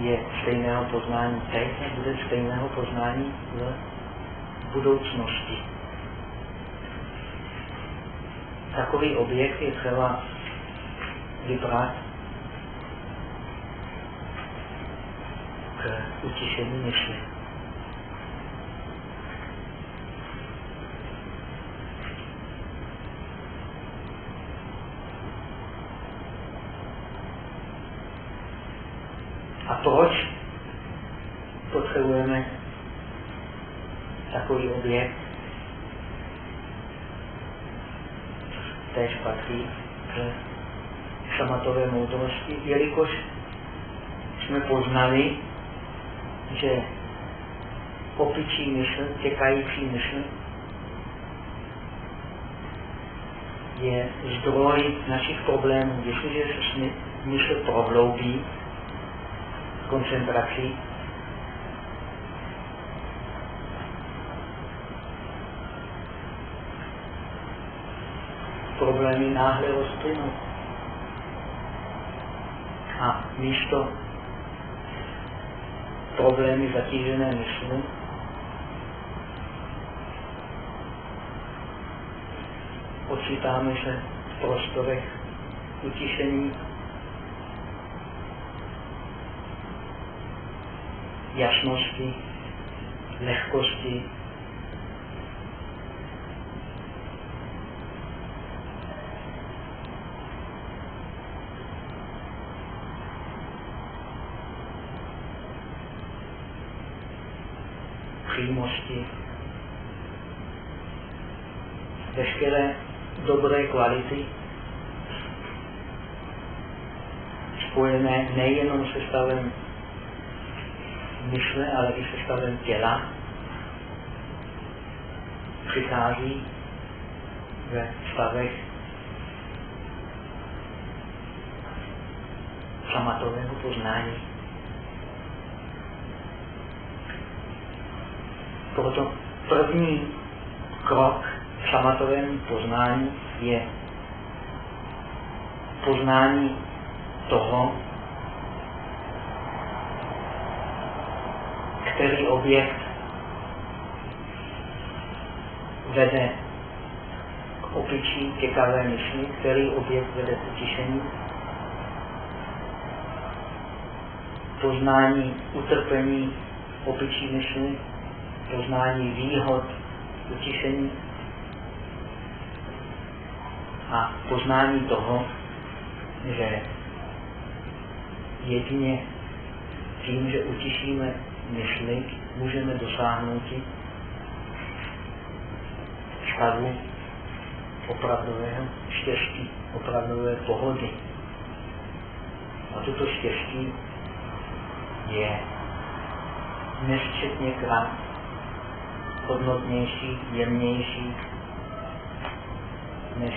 je stejného poznání teď a bude stejného poznání v budoucnosti. Takový objekt je třeba vybrat k utišení mysli. A proč potřebujeme takový objekt? Též patří k šamatové moudrosti, jelikož jsme poznali, že opičí mysl, těkající mysl, je zdroj našich problémů. Jestliže se mysl prohloubí koncentrací, problémy náhle rozplynou. A místo problémy zatížené mysli, ocitáme se v prostorech utišení, jasnosti, lehkosti, přímosti, veškeré dobré kvality spojené nejenom se stavem mysle, ale i se stavem těla, přichází ve stavech samatového poznání. Proto první krok k samatovému poznání je poznání toho, který objekt vede k opičí těkavé myšli, který objekt vede k utišení, poznání utrpení opičí myšli, poznání výhod utišení a poznání toho, že jedině tím, že utišíme myšli, můžeme dosáhnout stavu opravdového štěstí, opravdové pohody. A toto štěstí je nesčetně krát hodnotnější, jemnější než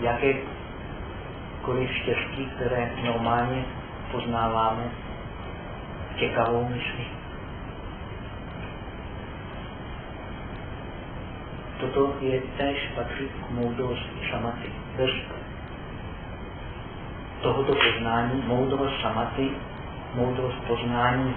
jakékoliv štěstí, které normálně poznáváme těkavou myšlí. Toto je též patří k moudrosti šamaty. Bez tohoto poznání, moudrost šamaty, moudrost poznání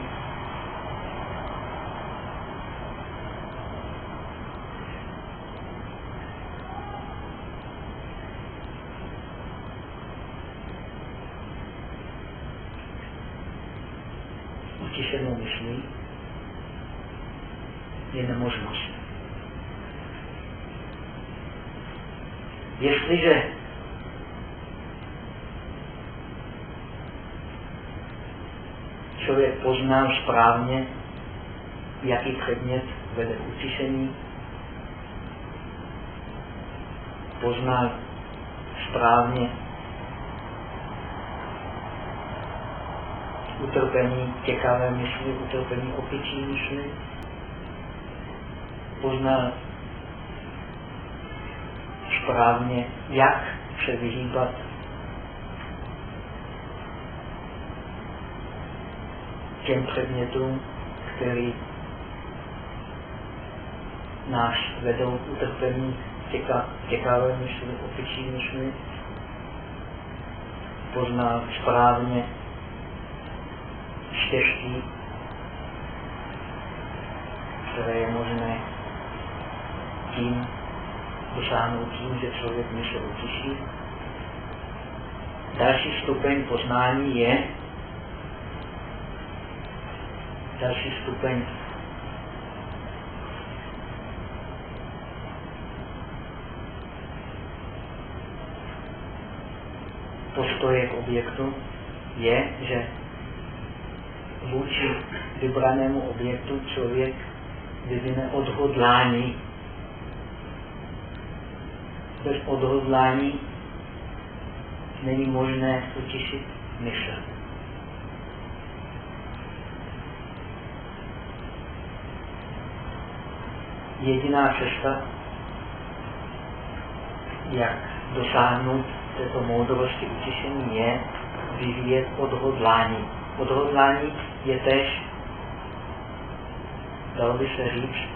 utišenou myšlí je nemožnost. Jestliže člověk pozná správně, jaký předmět vede k utišení, pozná správně utrpení těkavé myšly, utrpení opičí myšly, pozná správně, jak se vyhýbat těm předmětům, který náš vedou k utrpení těka, těkavé myšly, opičí myšly, pozná správně štěstí, které je možné tím dosáhnout tím, že člověk mysl utiší. Další stupeň poznání je další stupeň postoje k objektu je, že vůči vybranému objektu člověk vyvine odhodlání bez odhodlání není možné utěšit mysl. Jediná cesta, jak dosáhnout této moudrosti utěšení, je vyvíjet odhodlání. Odhodlání je tež, dalo by se říct,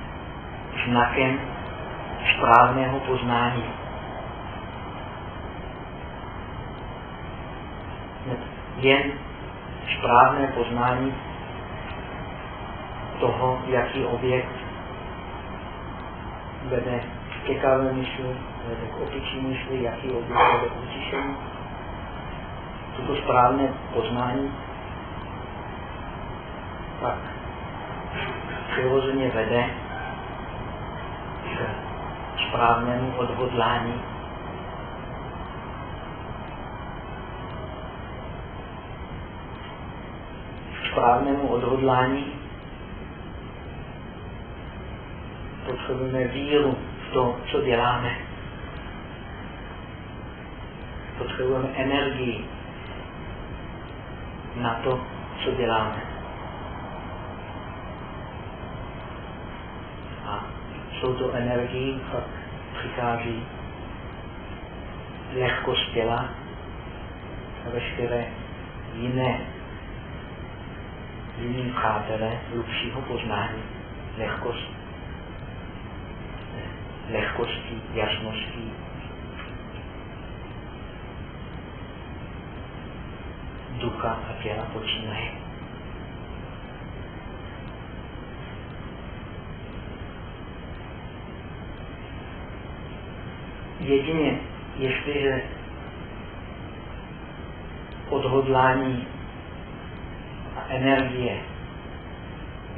znakem správného poznání. jen správné poznání toho, jaký objekt vede ke myšli, vede k opičí myšli, jaký objekt vede k utišení. Toto správné poznání pak přirozeně vede k správnému odhodlání správnému odhodlání potřebujeme víru v to, co děláme. Potřebujeme energii na to, co děláme. A jsou to energii, pak přichází lehkost těla a veškeré jiné jiní přátelé hlubšího poznání, lehkost, lehkostí, jasností. Ducha a těla počínají. Jedině, jestliže odhodlání a energie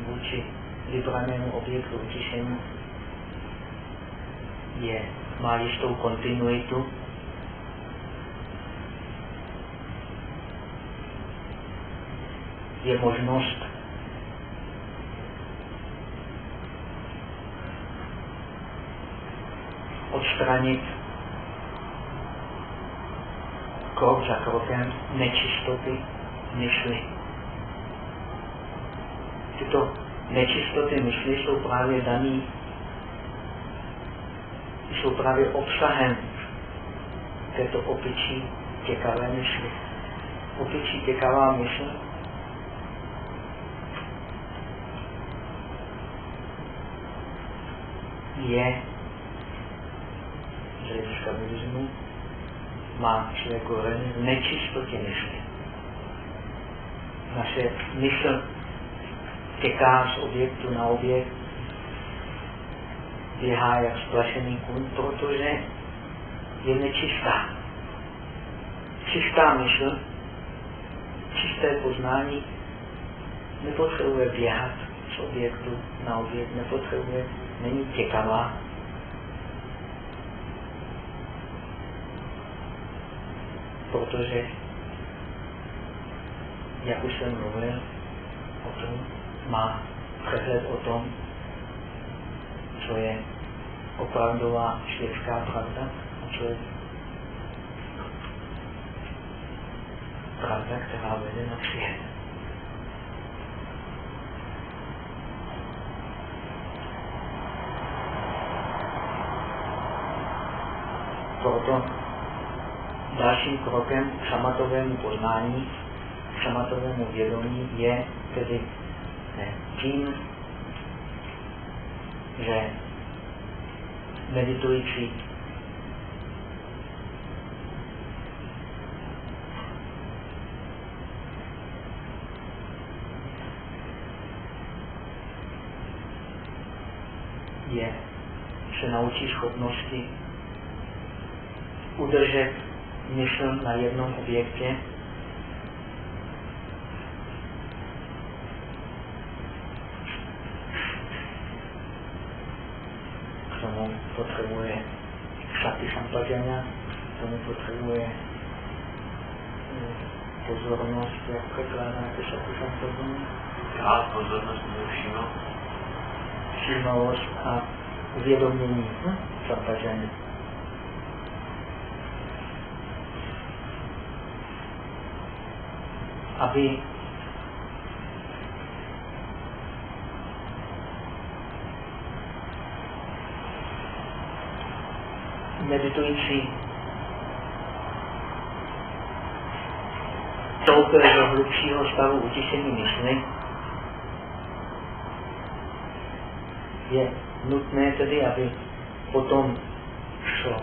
vůči vybranému objektu utišení je, má jistou kontinuitu, je možnost? Odstranit? Krok za krokem nečistoty mysli. Tyto nečistoty mysli jsou právě daný, jsou právě obsahem této opičí těkavé mysli. Opičí těkavá mysl je z hlediska buddhismu má své kořeny v nečistotě mysli. Naše mysl těká z objektu na objekt, jak splašený kůň, protože je nečistá. Čistá mysl, čisté poznání nepotřebuje běhat z objektu na objekt, nepotřebuje, není těkavá, protože, jak už jsem mluvil o tom, má přehled o tom, co je opravdová světská pravda a co je pravda, která vede na svět. Proto dalším krokem k samatovému poznání, k samatovému vědomí je tedy tím, že meditující je, se naučí schopnosti udržet mysl na jednom objektě potřebuje šaty sampažena, tomu potřebuje eh, pozornost, jak překládáte šaty sampažena. Já pozornost nevšiml. Všimavost a uvědomění hm? sampaženy. Aby meditující vstoupil do hlubšího stavu utišení mysli, je nutné tedy, aby potom šlo.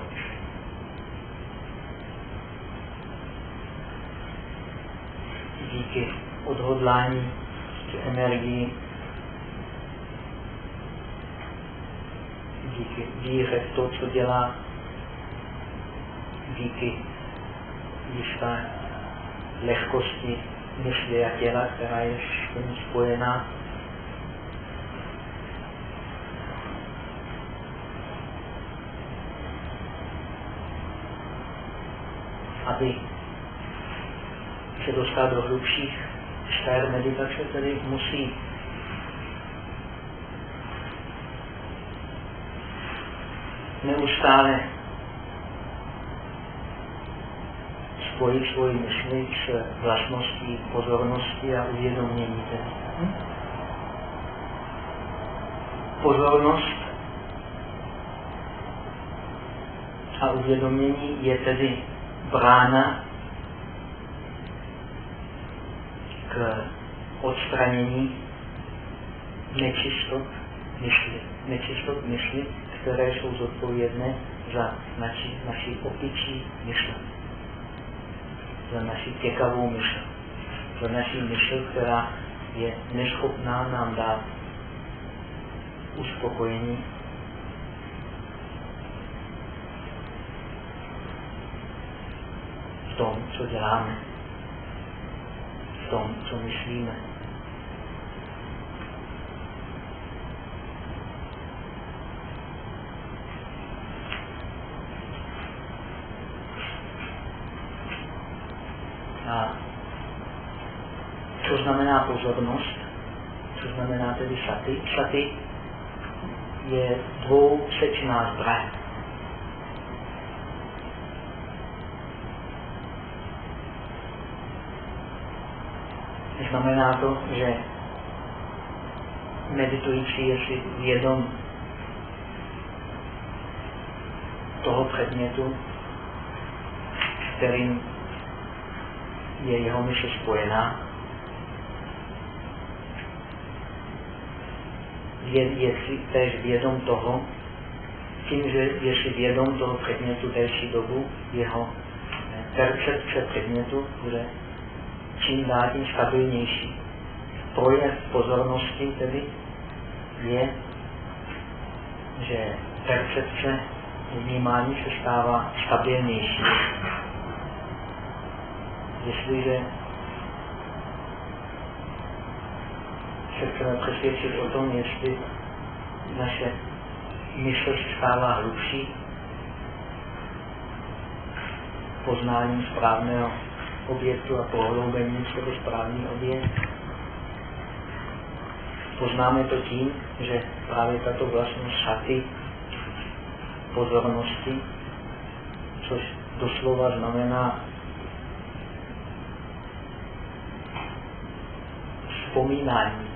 Díky odhodlání k energii, díky víře v to, co dělá, díky jisté lehkosti mysli a těla, která je s tím spojená. Aby se dostal do hlubších sfér meditace, tedy musí neustále spojit svoji mysli s vlastností pozornosti a uvědomění. Hm? Pozornost a uvědomění je tedy brána k odstranění nečistot mysli, nečistot mysli, které jsou zodpovědné za naši, naši opičí myšlení za naši těkavou myšl, za naši myšl, která je neschopná nám dát uspokojení. v tom, co děláme, v tom, co myslíme. Co znamená pozornost? Co znamená tedy šaty? Šaty je dvousečná zbraň. Znamená to, že meditující je si vědom toho předmětu, kterým je jeho mysl spojená. Je, je si též vědom toho, tím, že je si vědom toho předmětu delší dobu, jeho percepce předmětu bude čím dál tím stabilnější. Projev pozornosti tedy je, že percepce vnímání se stává stabilnější jestliže se chceme přesvědčit o tom, jestli naše mysl se stává hlubší, poznáním správného objektu a prohloubením toho správný objekt. Poznáme to tím, že právě tato vlastnost šaty pozornosti, což doslova znamená vzpomínání.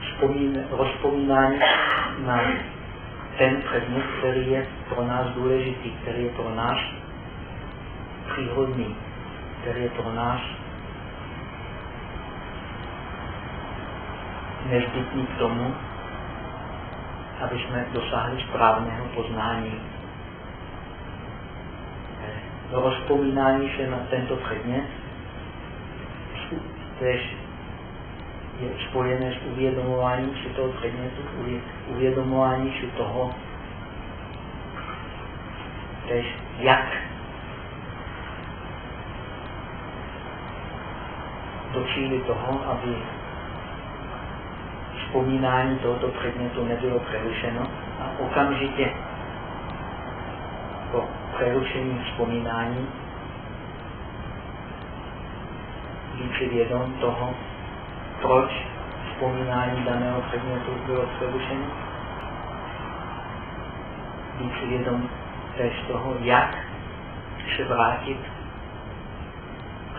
Vzpomín, rozpomínání na ten předmět, který je pro nás důležitý, který je pro nás příhodný, který je pro nás nezbytný k tomu, aby jsme dosáhli správného poznání. Rozpomínání se na tento předmět, tež je spojené s uvědomováním si toho předmětu, uvědomování si toho, tež jak docíli toho, aby vzpomínání tohoto předmětu nebylo přerušeno a okamžitě po přerušení vzpomínání, být si vědom toho, proč vzpomínání daného předmětu bylo přerušeno, být si vědom též toho, jak se vrátit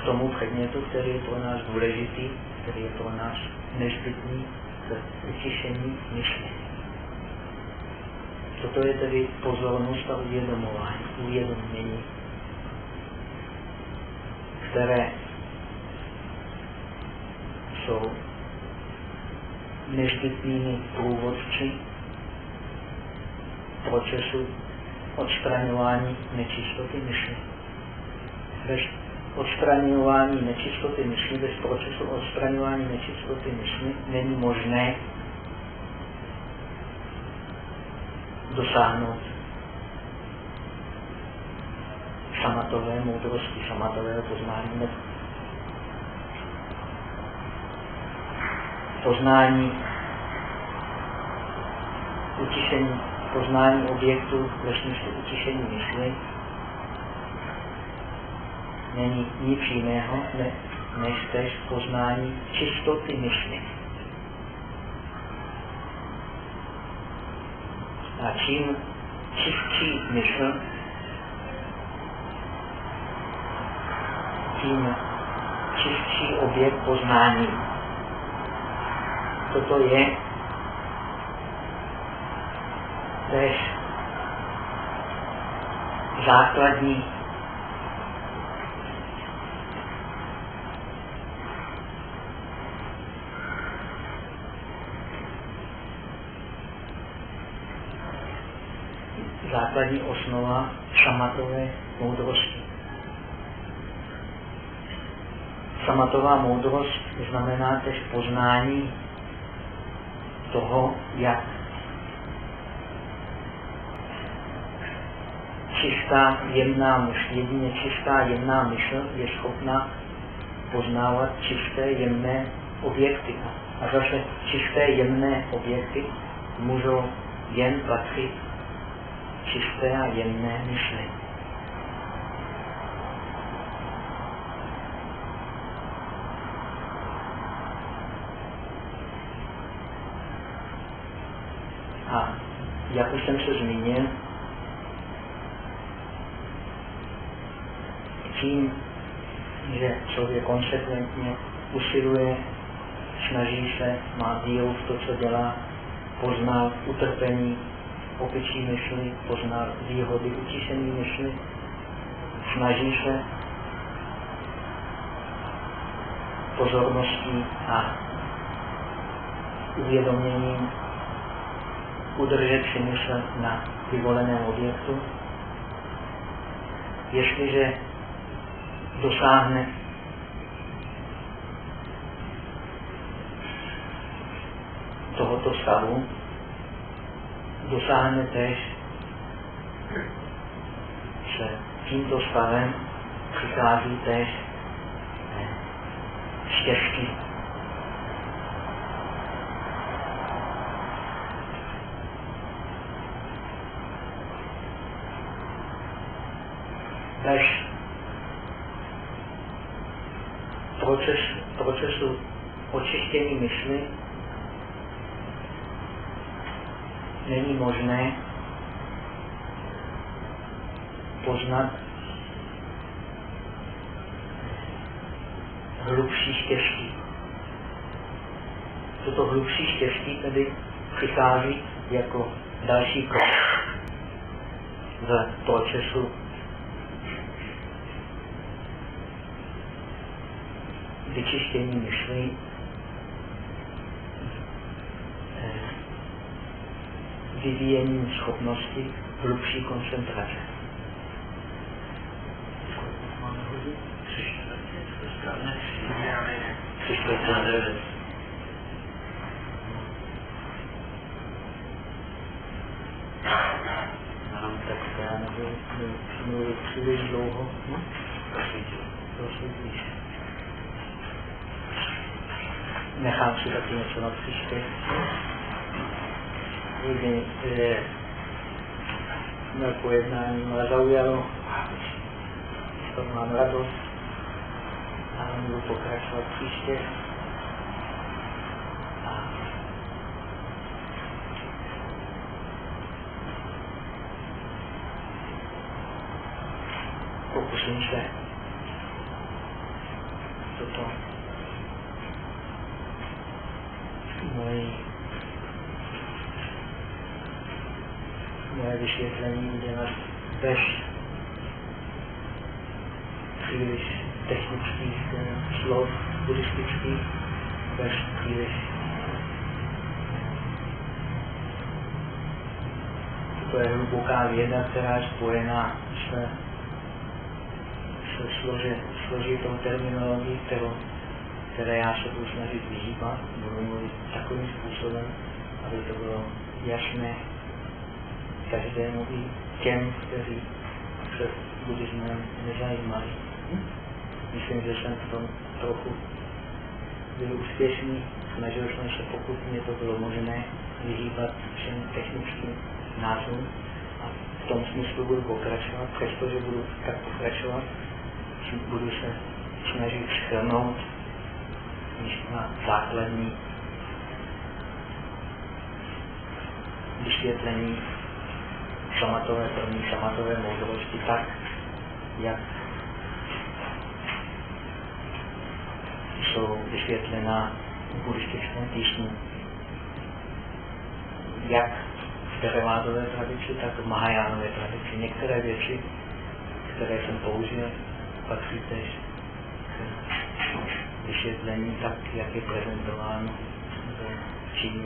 k tomu předmětu, který je pro nás důležitý, který je pro nás nezbytný k utišení myšlení. Toto je tedy pozornost a uvědomování, uvědomění, které jsou nezbytnými průvodci procesu odstraňování nečistoty mysli. Bez odstraňování nečistoty mysli, bez procesu odstraňování nečistoty mysli není možné dosáhnout samatové moudrosti, samatového poznání. Poznání, utišení, poznání objektu ve smyslu utišení mysli není nic jiného, ne, než tež poznání čistoty mysli. A čím čistší mysl, tím čistší objekt poznání. Toto je tež základní základní osnova šamatové moudrosti. Šamatová moudrost znamená tež poznání toho, jak čistá jemná mysl, jedině čistá jemná mysl je schopna poznávat čisté jemné objekty. A zase čisté jemné objekty můžou jen patřit čisté a jemné mysli. A jak už jsem se zmínil, tím, že konsekventně usiluje, snaží se, má díl v to, co dělá, pozná utrpení opičí myšly, pozná výhody utišení myšly, snaží se pozorností a uvědoměním udržet si mysl na vyvoleném objektu. Jestliže dosáhne tohoto stavu, dosáhne tež že tímto stavem přichází tež štěstí. Tež proces, procesu očištění mysli není možné poznat hlubší štěstí. Toto hlubší štěstí tedy přichází jako další krok v procesu vyčištění myšlení vyvíjením schopnosti hlubší koncentrace. Čtvrtě tak já nebudu příliš dlouho. Nechám si taky něco na příště nikdy e, mé pojednání mě zaujalo, to mám radost a budu pokračovat příště. pokusím se toto moji moje vysvětlení udělat bez příliš technických uh, slov buddhistických, bez příliš to je hluboká věda, která je spojená s, s složi, složitou terminologií, kterou, které já se budu snažit vyhýbat. Budu mluvit takovým způsobem, aby to bylo jasné každému i těm, kteří se buddhismem nezajímají. Myslím, že jsem v tom trochu byl úspěšný. Snažil jsem se, pokud mě to bylo možné, vyhýbat všem technickým názvům a v tom smyslu budu pokračovat, přestože budu tak pokračovat, budu se snažit schrnout na základní vysvětlení šamatové, první šamatové moudrosti tak, jak jsou vysvětlena v buddhistickém písmu. Jak v teravádové tradici, tak v Mahajánové tradici. Některé věci, které jsem použil, patří tež vysvětlení tak, jak je prezentováno v Číně.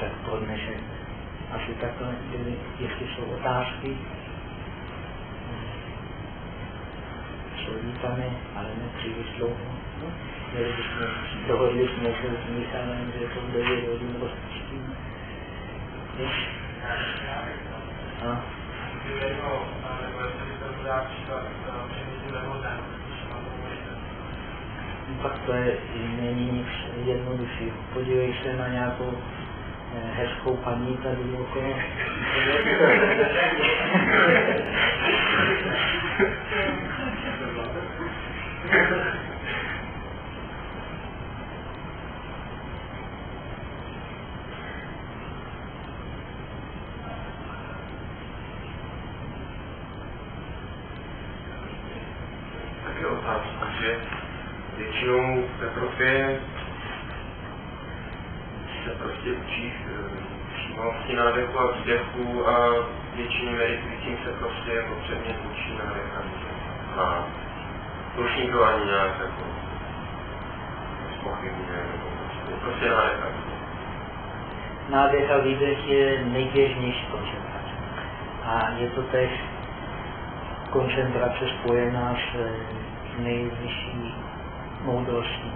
Tak pro dnešek asi takhle byly, jestli jsou otázky, jsou vítané, ale ne příliš dlouho. No, měli bychom, dohodli jsme se s Michalem, že to v 9 hodin rozpustíme. No. No tak to je, není nic jednoduššího. Podívej se na nějakou eh, hezkou paní tady okolo. taky *laughs* otázka, že většinou v Evropě se prostě učí přímostí nádechu a vzdechu a většině meditujícím se prostě jako předmět učí nádech a výdech. A to už nikdo ani nějak jako spochybňuje, nebo prostě, prostě nádech a výdech. Nádech a výdech je nejběžnější koncentrace. A je to tež koncentrace spojená s nejvyšší moudrostí.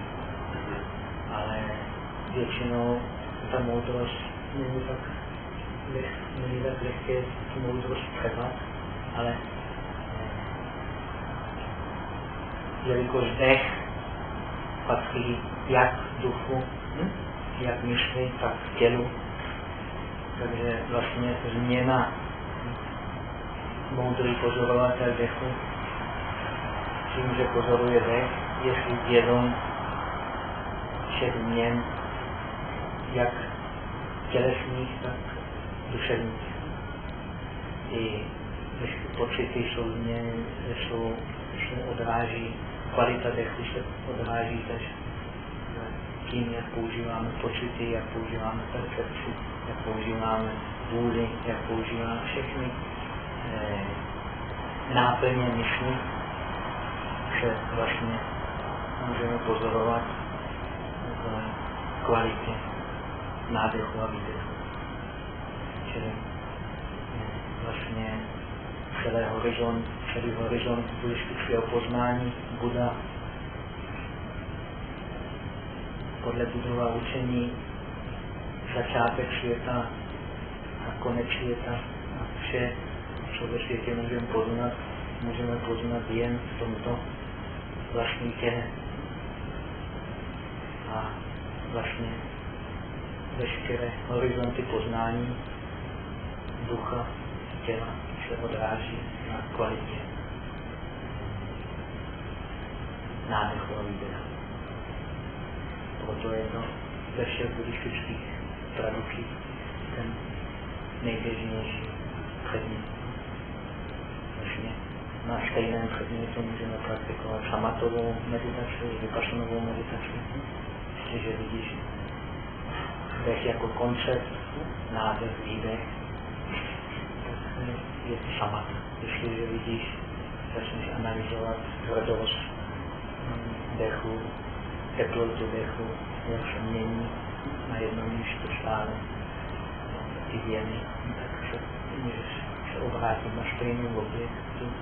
Ale většinou ta moudrost není tak, není tak lehké tu moudrost předat, ale eh, jelikož dech patří jak duchu, hm? jak mysli, tak tělu, takže vlastně změna moudrý pozorovatel dechu, tím, že pozoruje dech, si vědom všech změn, jak tělesných, tak duševních. I pocity jsou změny, jsou, se odráží, kvalita dechu se odráží tež tím, jak používáme pocity, jak používáme percepci, jak používáme vůli, jak používáme všechny eh, náplně mysli, se vlastně můžeme pozorovat kvalitě nádechu a výdechu. Čili eh, vlastně celý horizont, celý horizont buddhistického poznání Buda podle Budova učení začátek světa a konec světa a vše, co ve světě můžeme poznat, můžeme poznat jen v tomto vlastní těle. A vlastně veškeré horizonty poznání ducha, těla se odráží na kvalitě nádechu a výdechu. Proto je to ve všech buddhistických tradicích ten nejběžnější předmět. Vlastně na stejném předmětu můžeme praktikovat samatovou meditaci, vypasanovou meditaci. Jestliže vidíš dech jako koncept, nádech, výdech, je to samat. Jestliže vidíš, začneš analyzovat tvrdost dechu, teplotu dechu, jak se mění na jednom místě stále ty věny, tak se můžeš se obrátit na stejný objekt,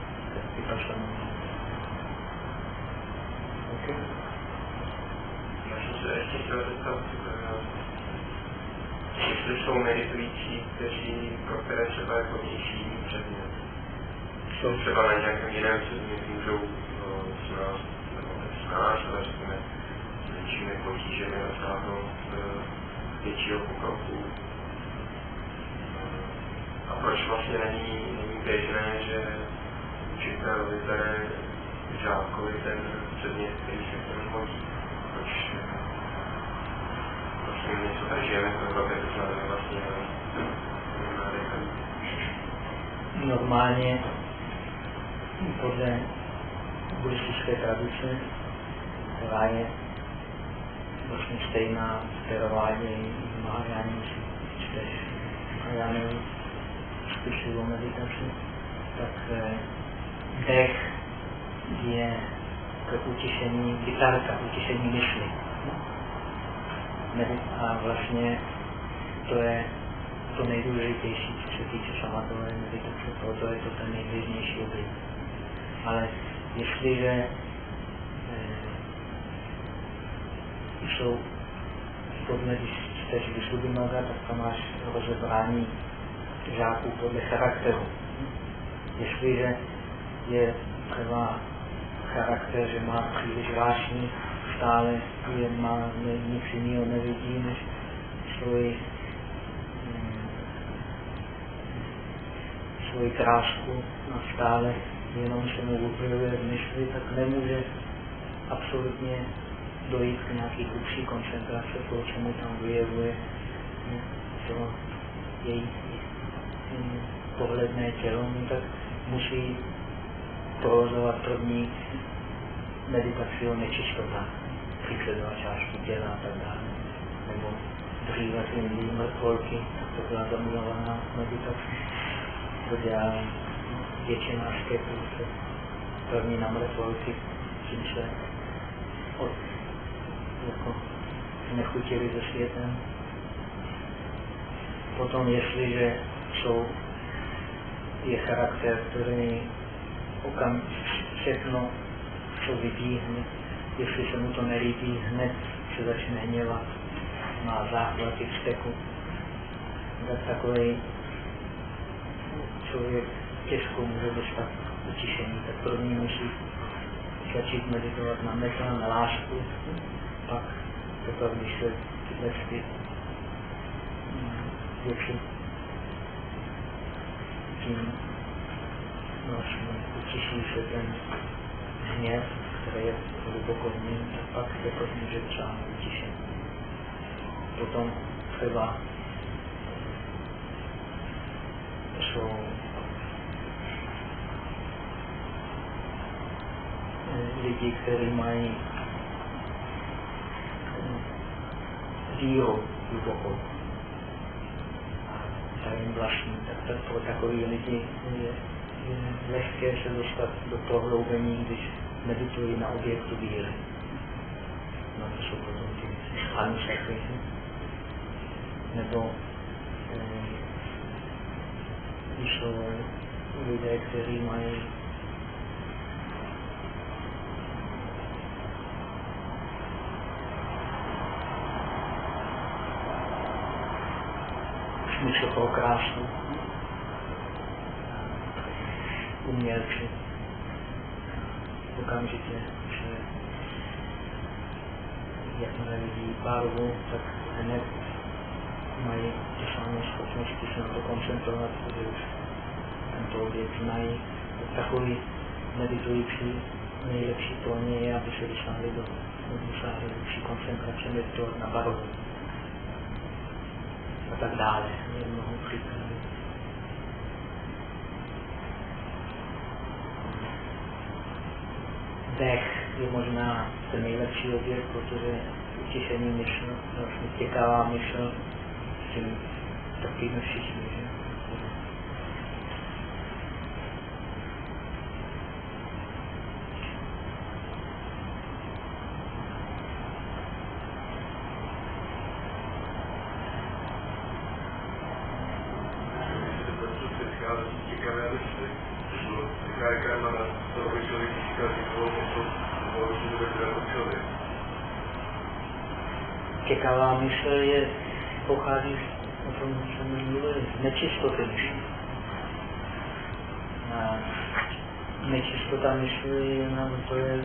vypasanou. Okay. Chtěl zeptat, jestli jsou meditující, kteří, pro které třeba jako vnější předmět. Jsou třeba na nějakém jiném předmětu můžou s nás, nebo s nás, ale řekněme, s menšími potížemi dosáhnout většího pokroku. A proč vlastně není, není běžné, že učitel vybere žákovi ten předmět, který se k němu hodí? Proč Normálně podle buddhistické tradice, která je vlastně stejná v Teravádě i v Mahajáně, čteš Mahajánovi spisy o meditaci, tak dech je k utišení, gitarka, utišení mysli. A vlastně to je to nejdůležitější, co se týče samatové meditace, proto je to ten nejběžnější objev. Ale jestliže e, jsou podle, když čteš Vysuddhimaga, tak tam máš rozebrání žáků podle charakteru. Jestliže je třeba charakter, že má příliš vášní, stále je má, ne, nic jiného nevidí, než svoji, mm, svoji krásku a stále jenom se mu upevuje v mysli, tak nemůže absolutně dojít k nějaký hlubší koncentrace toho, co mu tam vyjevuje to její pohledné tělo, no tak musí provozovat první meditaci o nečistotách, části těla a tak dále. Nebo dříve ty mrtvolky, to byla zamilovaná meditace. To dělá většina asketů, první na mrtvolky, tím se od, jako nechutili se světem. Potom, jestliže jsou, je charakter, který okam všechno, co vidí hned, jestli se mu to nelíbí, hned se začne hněvat, má záchvaty vzteku. Tak takový člověk těžko může dostat utišení, tak první musí začít meditovat na meta, na lásku, pak teprve, když se tyhle ty věci tím vlastně utiší se ten hněv, který je hluboko v něm, tak pak se to může třeba utišit. Potom třeba jsou lidi, kteří mají víru hlubokou a jim vlastní, tak to pro takový lidi je, je lehké se dostat do prohloubení, když meditují na objektu víry. No to jsou potom ty anusaky. Nebo eh, jsou lidé, kteří mají smysl pro krásu. Umělci. Okamžitě, že jakmile vidí barvu, tak hned mají ty samé schopnosti se na to koncentrovat, protože už tento objekt znají. Takový meditující nejlepší pro ně je, aby se dostali do, do lepší koncentrace meditovat na barvu a tak dále. Je mnoho příkladů. Dech je možná ten nejlepší objekt, protože utěšení mysl, vlastně těkavá s tím trpíme všichni. Že? Těkavá mysl je, pochází o tom, co jsme mluvili, z nečistoty mysli. A nečistota je nám to je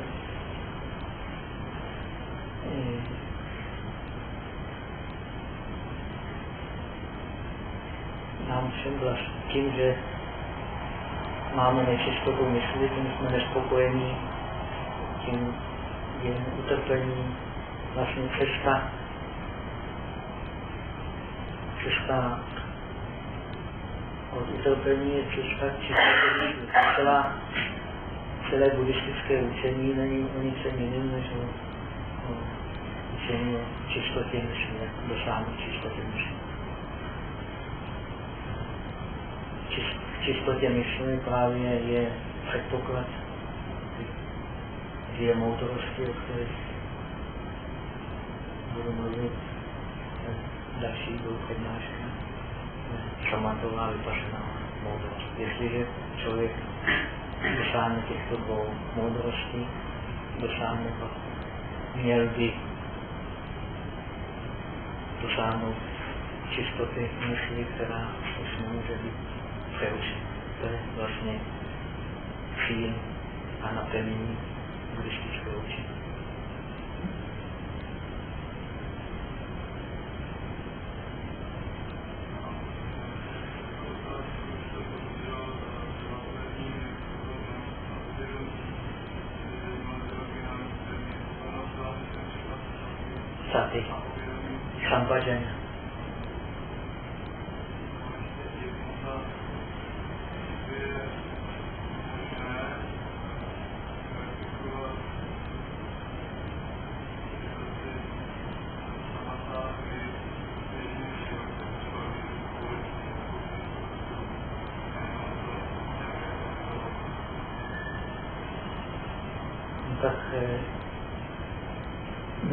nám všem vlastně tím, že máme nečistotu mysli, tím jsme nespokojení, tím je utrpení, vlastně cesta, cesta od utrpení je cesta k čistotu. Celá, celé buddhistické učení není o ničem jiném, než o, o učení o čistotě mysli, jak dosáhnout čistoty mysli. v čistotě mysli právě je předpoklad dvě moudrosti, o kterých budu mluvit další dvou přednáška. Šamatová vypašená moudrost. Jestliže člověk dosáhne těchto dvou moudrostí, dosáhne to, měl by dosáhnout čistoty mysli, která nemůže být přerušen. To je vlastně příjem a naplnění buddhistického učení.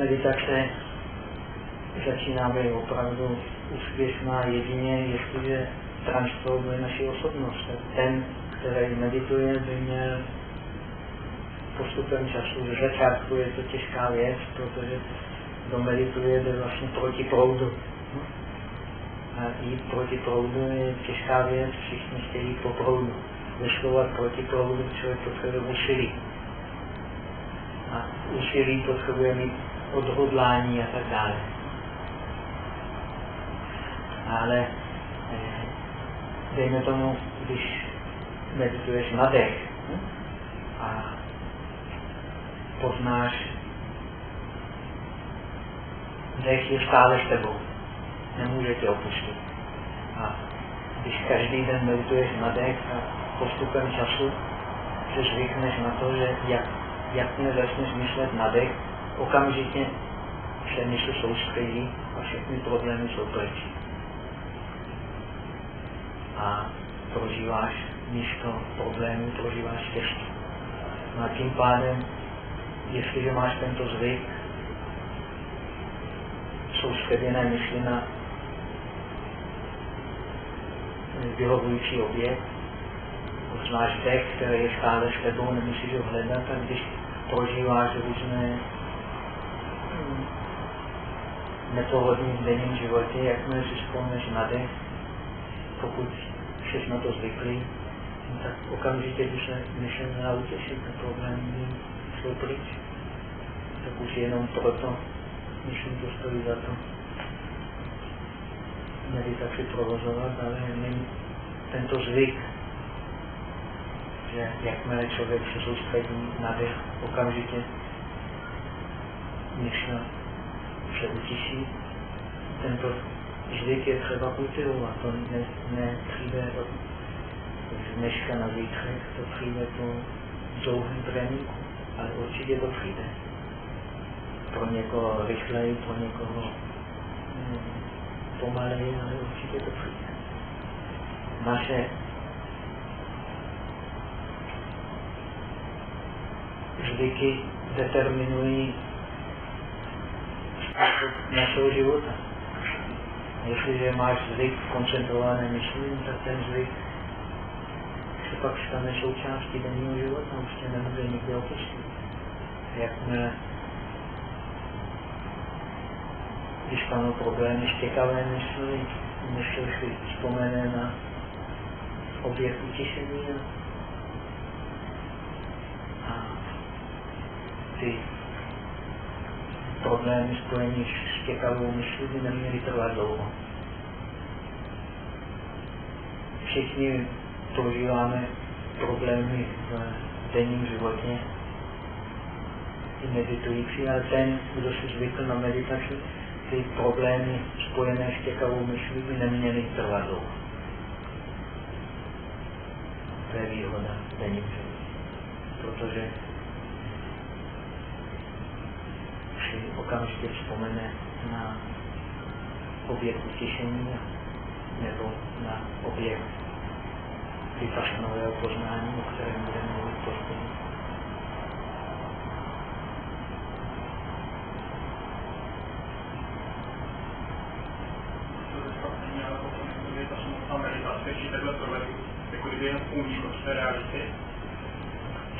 Meditace začíná být opravdu úspěšná jedině, jestliže transformuje naši osobnost. Ten, který medituje, by měl postupem času, začátku je to těžká věc, protože kdo medituje, jde vlastně proti proudu. A jít proti proudu je těžká věc, všichni chtějí po proudu. Vyšlovat proti proudu člověk potřebuje úsilí a úsilí potřebuje mít odhodlání a tak dále. Ale eh, dejme tomu, když medituješ na dech hm? a poznáš, dech je stále s tebou, nemůže tě opustit. A když každý den medituješ na dech a postupem času se zvykneš na to, že jak jakmile začneš myslet na dech, okamžitě se mysl soustředí a všechny problémy jsou pryč. A prožíváš místo problémů, prožíváš štěstí. No a tím pádem, jestliže máš tento zvyk, soustředěné mysli na vyhovující objekt, zvlášť dech, který je stále s tebou, nemusíš ho hledat a když prožíváš různé nepohodní v denním životě, jakmile si vzpomneš na dech, pokud jsi na to zvyklý, tak okamžitě by se myšlen měla utěšit, a problémy jsou pryč. Tak už jenom proto, myslím, to stojí za to meditaci provozovat, ale tento zvyk že jakmile člověk se soustředí na dech, okamžitě mysl se utiší. Tento zvyk je třeba kultivovat, to nepřijde ne od dneška na zítřek, to přijde po dlouhém tréninku, ale určitě to přijde. Pro někoho rychleji, pro někoho hm, pomaleji, ale určitě to přijde. Naše zvyky determinují našeho života. Jestliže máš zvyk koncentrované myšlení, tak ten zvyk se pak stane součástí denního života, už tě nemůže nikdy opustit. Jakmile když stanou problémy štěkavé mysli, mysl si vzpomene na objekt utěšení ty problémy spojené s těkavou myslí by neměly trvat dlouho. Všichni prožíváme problémy v denním životě, i meditující, ale ten, kdo si zvykl na meditaci, ty problémy spojené s těkavou myslí by neměly trvat dlouho. To je výhoda denním. Protože si okamžitě vzpomene na objekt utěšení nebo na objekt vypašenového poznání, o kterém budeme mluvit později.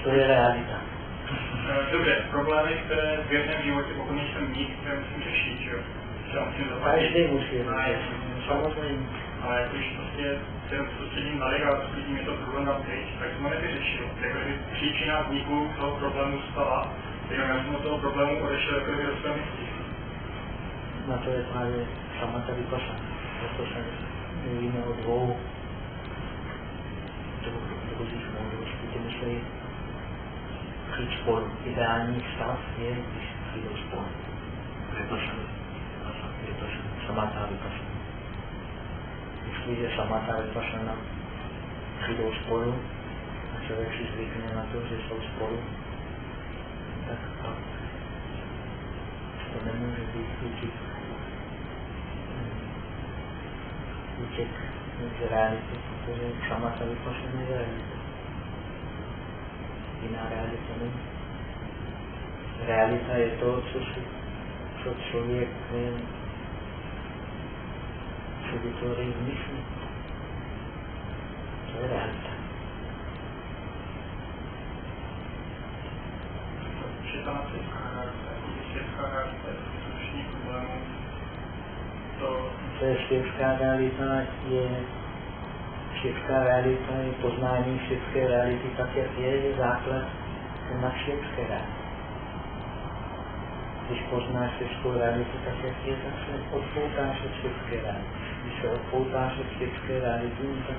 Co je realita? Eh, dobře, problémy, které v běžném životě pokud nejsem mít, které musím řešit, že jo? Každý musí řešit, samozřejmě. ale když prostě se soustředím na a soustředím je to problém na pryč, tak jsme nevyřešil. Jakože příčina vzniku toho problému stala, jenom já jsem od toho problému odešel jako do své mysli. Na to je právě samata vypašana. Proto se mluvíme o dvou druzích moudrosti. Ty musí přijít spolu. Ideální stav je, když přijdou spolu. Vypašana. Vypašana. Samata vypašana. Jestliže samata vypašana přijdou spolu a člověk si zvykne na to, že jsou spolu, tak pak to nemůže být útěk, útěk z reality, protože sama ta vypašená je realita. Jiná realita není. Realita je to, co, si, co člověk co vytvoří v mysli. To je realita. ta světská realita, je to... To je světská realita, je světská realita, je poznání světské reality, tak jak je, je základ na světské reality. Když poznáš světskou realitu, tak jak je, tak se odpoutáš od světské reality. Když se odpoutáš od světské reality, tak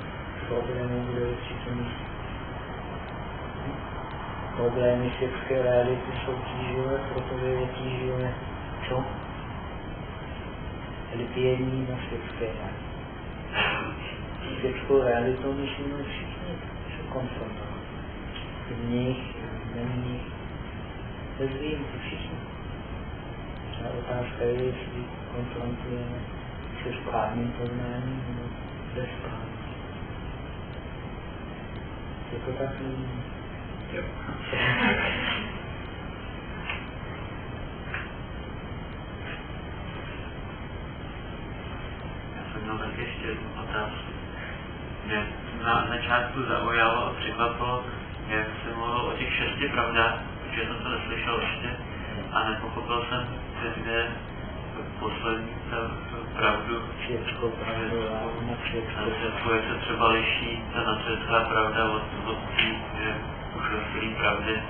problémů bude určitě mít problémy světské reality jsou tíživé, protože je tíživé co? Lpění na světské realitě. Světskou realitou musíme všichni konfrontovat. V nich, nich, bez výjimky všichni. A otázka je, jestli konfrontujeme se správným poznáním nebo bez správným. Je to tak není. Já jsem měl tak ještě jednu otázku. Mě na začátku zaujalo a překvapilo, jak jsem mluvil o těch šesti pravdách, protože jsem to neslyšel ještě a nepochopil jsem, kde poslední pravdu, světskou pravdu a na světskou. Jak se třeba liší ta nasvětská pravda od, od té, ušlechtilý pravdy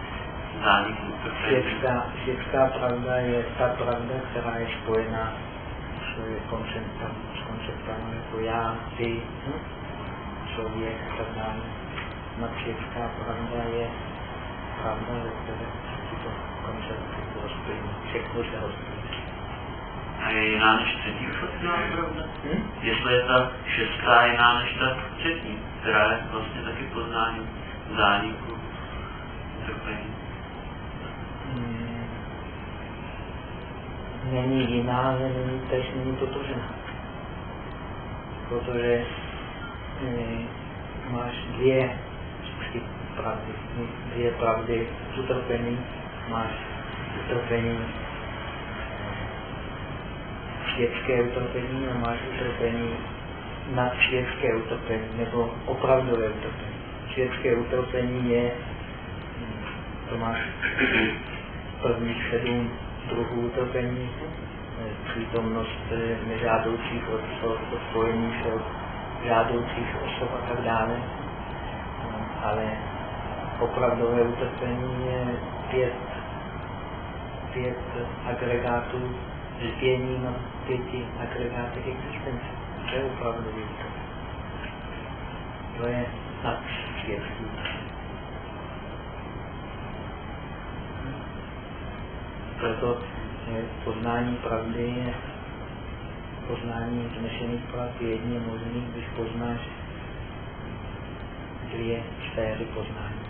zániku Světská, světská pravda je ta pravda, která je spojená s konceptem, s konceptem jako já, ty, hm? Člověk a tak dále. Nadsvětská pravda je pravda, ve které tyto koncepty rozplynou. Všechno se rozplynou. A je jiná než třetí pravda? Hm? Jestli je ta šestá jiná než ta třetí, která je vlastně taky poznání zániku utrpení? Hmm. Není jiná, ale není, tež není totožná. Protože máš dvě pravdy, dvě pravdy utrpení, máš utrpení světské utrpení a máš utrpení nadsvětské utrpení nebo opravdové utrpení. Světské utrpení je to máš prvních sedm druhů utrpení, přítomnost nežádoucích odpojení se od žádoucích osob a tak dále. Ale opravdové utrpení je pět, pět agregátů lpění na pěti agregátech existence. To je opravdový utrpení. To je nad světský. Proto poznání pravdy je poznání vznešených prav je jedině možný, když poznáš dvě sféry poznání.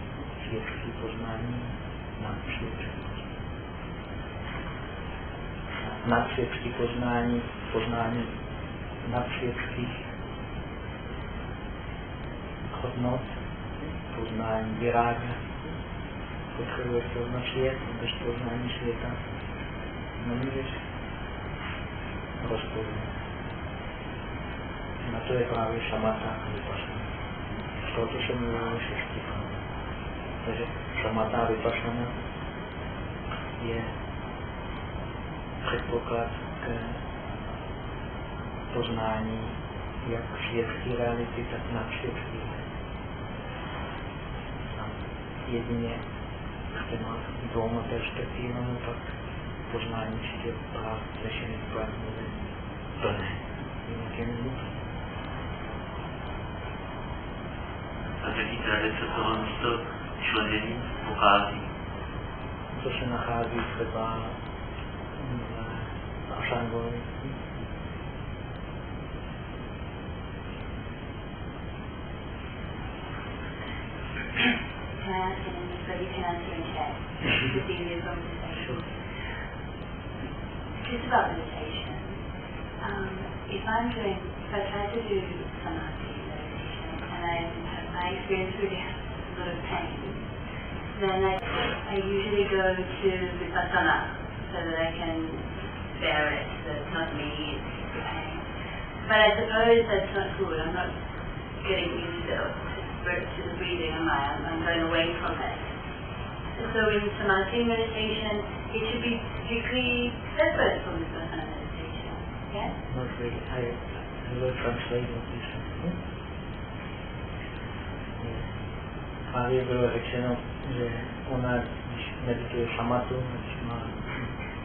Světský poznání, nadsvětský poznání. Nadsvětský poznání, poznání nadsvětských hodnot, poznání vyrážení potřebuješ poznat svět, bez poznání světa nemůžeš rozpoznat. Na to je právě šamata a vypašana. Z tohoto se mluví o šesti Takže šamata a vypašana je předpoklad k poznání jak světské reality, tak nadsvětské. Jedině s těma dvouma perspektivami pak poznání čistě práv řešených práv bude plné. Jinak je A z jaký tradice tohle místo členění pochází? To se nachází třeba v Ašangovi, can ask and so you can answer in chat. It's easier for me to say. Just about meditation. Um, if I'm doing, if I try to do samadhi meditation and I, I experience really a lot of pain, then I, I usually go to vipassana so that I can bear it, so it's not me, it's the pain. But I suppose that's not good. I'm not getting used to the breathing am I? I'm, I'm going away from it. So in samadhi meditation, it should be strictly separate from meditation. Yes? Not really. I, I will translate what you said. Právě bylo řečeno, že ona, když medituje samatu, když má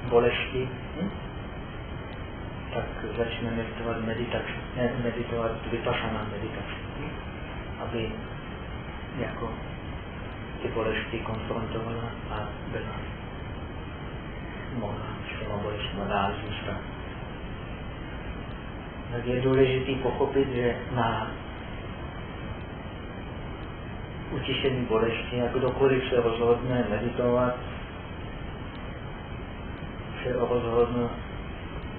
bolesti, hm? tak začne meditovat meditaci, ne, meditovat vypasaná meditaci, hm? aby jako ty bolesti konfrontovala a byla mohla s těma bolestmi dál zůstat. Tak je důležité pochopit, že na utišení bolesti a kdokoliv se rozhodne meditovat, se rozhodne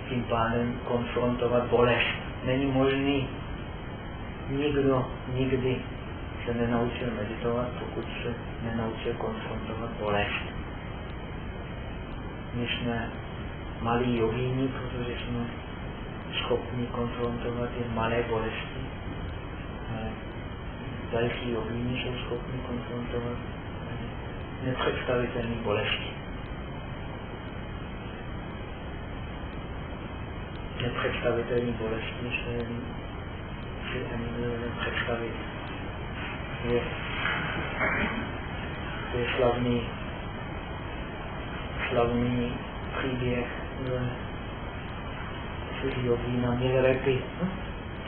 tím pádem konfrontovat bolest. Není možný nikdo nikdy se nenaučil meditovat, pokud se nenaučil konfrontovat bolest. My jsme malí jogíni, protože jsme schopni konfrontovat jen malé bolesti. Další jogíni jsou schopni konfrontovat nepředstavitelné bolesti. Nepředstavitelné bolesti se si ani představit je, je slavný, slavný příběh z jogína Nirepy,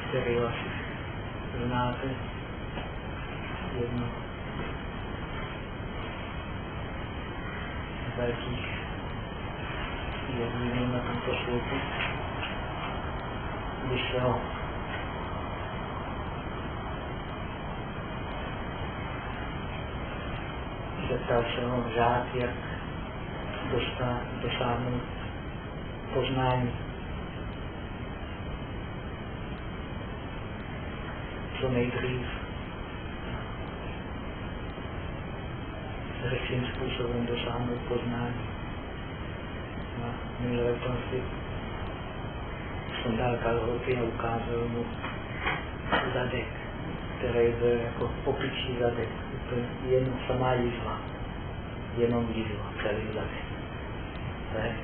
který asi znáte. Jedno z velkých jogínů na tomto světě. Ho zeptal se ho žák, jak dostat, dosáhnout poznání. Co nejdřív. Jakým způsobem dosáhnout poznání. A minulé si sundal kalhoty a ukázal mu zadek, který byl jako opičí zadek to je jen samá jízla. Jenom jízla, celý zadek. To je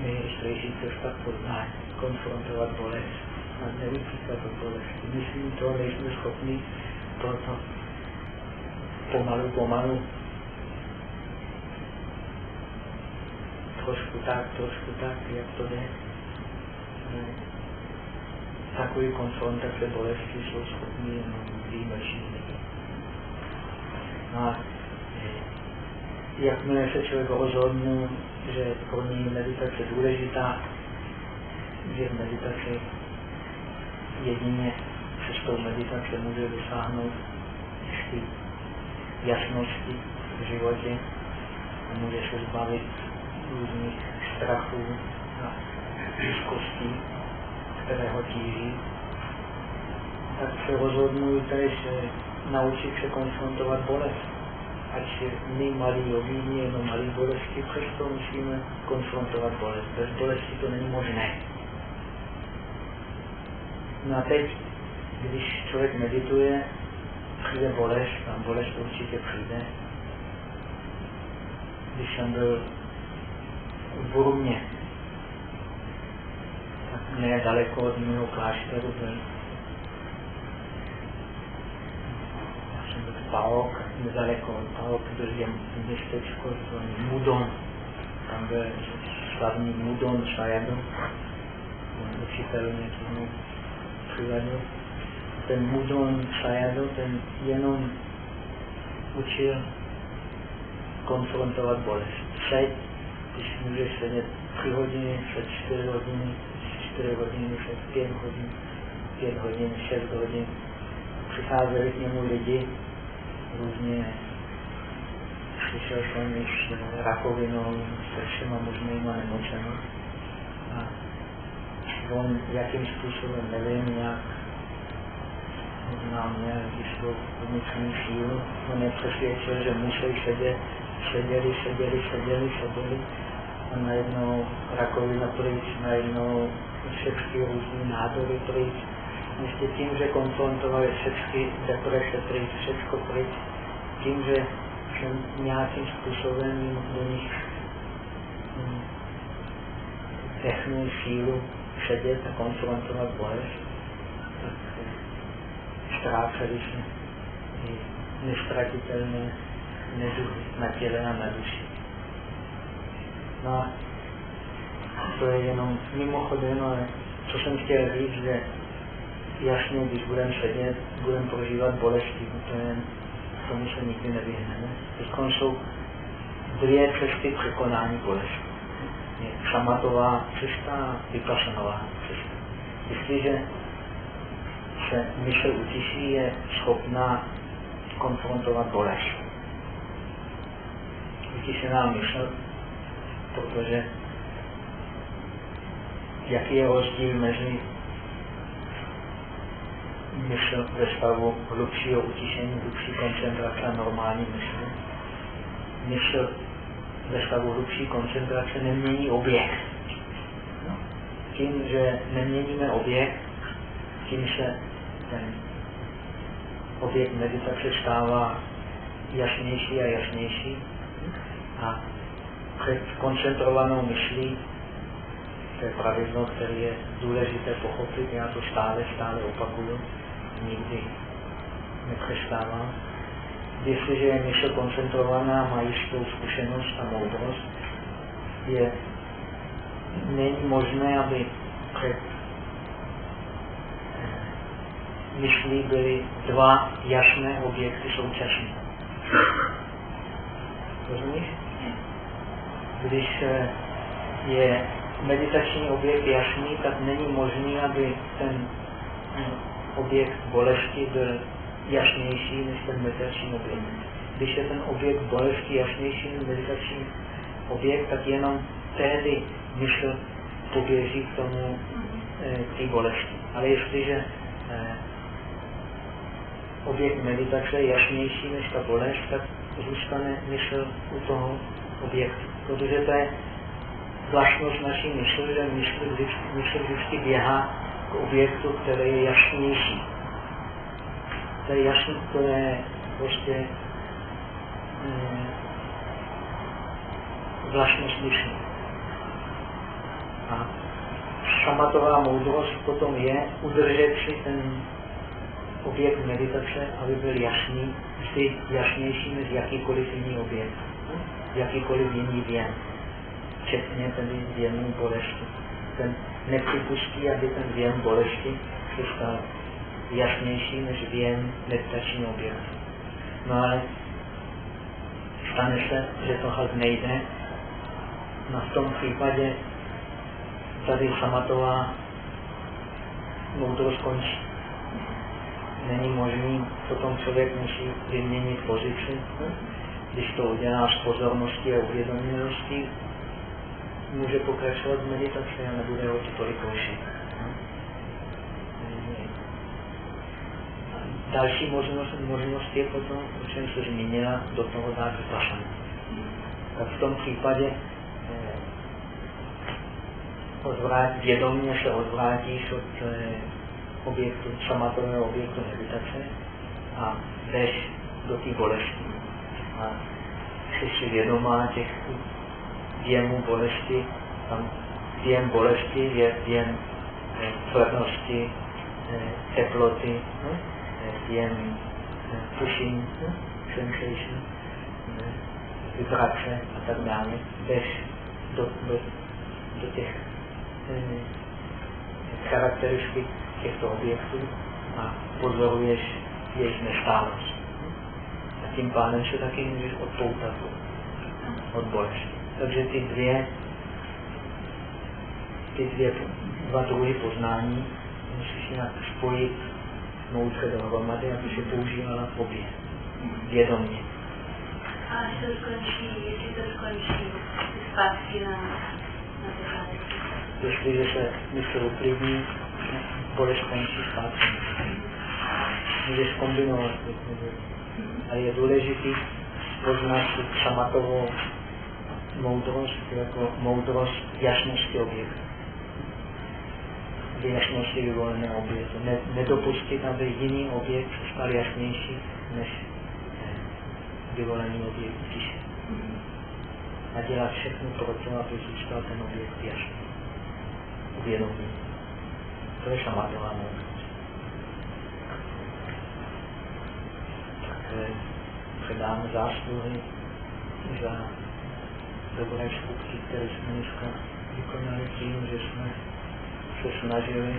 nejrychlejší cesta poznání, konfrontovat bolest a nevypíkat od bolesti. Myslím, to nejsme schopni proto pomalu, pomalu trošku tak, trošku tak, jak to jde takový konfrontace bolesti jsou schopni jenom výjimečně. No a jakmile se člověk rozhodne, že pro ní meditace důležitá, že meditace jedině tou meditace může dosáhnout jistý jasnosti v životě a může se zbavit různých strachů a úzkostí které ho tíží, tak se rozhodnu tež naučit se konfrontovat bolest. Ať my malí jogíni, jenom malí bolesti, přesto musíme konfrontovat bolest. Bez bolesti to není možné. No a teď, když člověk medituje, přijde bolest, a bolest určitě přijde. Když jsem byl v Burumě, nedaleko od mého klášteru byl Paok, nedaleko od Paok byl městečko Mudon. Tam byl slavný Mudon Sayadu, učitel nějakého přivedl. Ten Mudon Sayadu, ten jenom učil konfrontovat bolest. Seď, když můžeš sedět tři hodiny, před čtyři hodiny, čtyři hodiny, před pět hodin, pět hodin, šest hodin. Přicházeli k němu lidi, různě přišel jsem již rakovinou, se všema možnýma nemocemi. On jakým způsobem, nevím, nějak možná měl jistou vnitřní sílu, on je přesvědčil, že musí sedět, seděli, seděli, seděli, seděli a najednou rakovina pryč, najednou všechny různé nádory pryč, ještě tím, že konfrontovali všechny deprese pryč, všechno pryč, tím, že jsem nějakým způsobem do nich technul sílu sedět a konfrontovat bolest, tak ztráceli se i nestratitelné neduchy na těle a na duši. No a to je jenom mimochodem, ale co jsem chtěl říct, že jasně, když budeme sedět, budeme prožívat bolesti, to je, tomu se nikdy nevyhneme. Teď jsou dvě cesty překonání bolesti. Je šamatová cesta a vypasanová cesta. Jestliže se mysl utiší, je schopná konfrontovat bolest. Utišená mysl, protože jaký je rozdíl mezi mysl ve stavu hlubšího utišení, hlubší koncentrace a normální mysl. Mysl ve stavu hlubší koncentrace nemění objekt. Tím, že neměníme objekt, tím se ten objekt meditace stává jasnější a jasnější a před koncentrovanou myslí, to je pravidlo, které je důležité pochopit, já to stále, stále opakuju, nikdy nepřestávám. Jestliže je mysl koncentrovaná, má jistou zkušenost a moudrost, je, není možné, aby před myslí byly dva jasné objekty současně. Rozumíš? Když eh, je meditační objekt jasný, tak není možný, aby ten hm, objekt bolesti byl jasnější než ten meditační objekt. Když je ten objekt bolesti jasnější než meditační objekt, tak jenom tehdy mysl poběží k tomu, k té bolesti. Ale jestliže eh, objekt meditace je jasnější než ta bolest, tak zůstane mysl u toho objektu. Protože to je vlastnost naší mysli, že mysl mysl vždycky běhá k objektu, který je jasnější. To je to je prostě eh, vlastnost mysli. A šamatová moudrost potom je udržet si ten objekt meditace, aby byl jasný, vždy jasnější než jakýkoliv jiný objekt, jakýkoliv jiný věm, včetně tedy věmů bolesti. Ten nepřipustí, aby ten věm bolesti se stal jasnější než věm meditační objekt. No ale stane se, že to halt nejde. No v tom případě tady samatová moudrost končí není možný, potom člověk musí vyměnit pozici. Když to udělá s pozorností a uvědomělostí, může pokračovat v meditaci a nebude ho to tolik rušit. Další možnost, možnost je potom, o čem se zmínila, do toho dát vypašan. Tak v tom případě eh, odvrát, vědomě se odvrátíš od eh, objektu, samatového objektu meditace a jdeš do té bolesti. A jsi si vědomá těch věmů bolesti, tam věm bolesti je věm tvrdnosti, teploty, jen pushing, sensation, vibrace a tak dále, bez do, do, do těch charakteristik těchto objektů a pozoruješ jejich nestálost. A tím pádem se taky můžeš odpoutat od bolesti. Takže ty dvě, ty dvě, dva druhy poznání musíš nějak spojit moudře dohromady, aby se používala obě. Vědomě. A až to skončí, jestli to skončí zpátky na, na pořádek. Jestliže se mysl uklidní, bolest skončí zpátky. Můžeš kombinovat. A je důležitý poznat samatovou moudrost jako moudrost jasnosti objektu. Jasnosti vyvolené objektu. Ne, nedopustit, aby jiný objekt se stal jasnější než vyvolený objekt tiše. A dělat všechno pro to, aby zůstal ten objekt jasný. Uvědomí. To je moudrost. Tak eh, předám zásluhy za dobré skutky, které jsme dneska vykonali tím, že jsme se snažili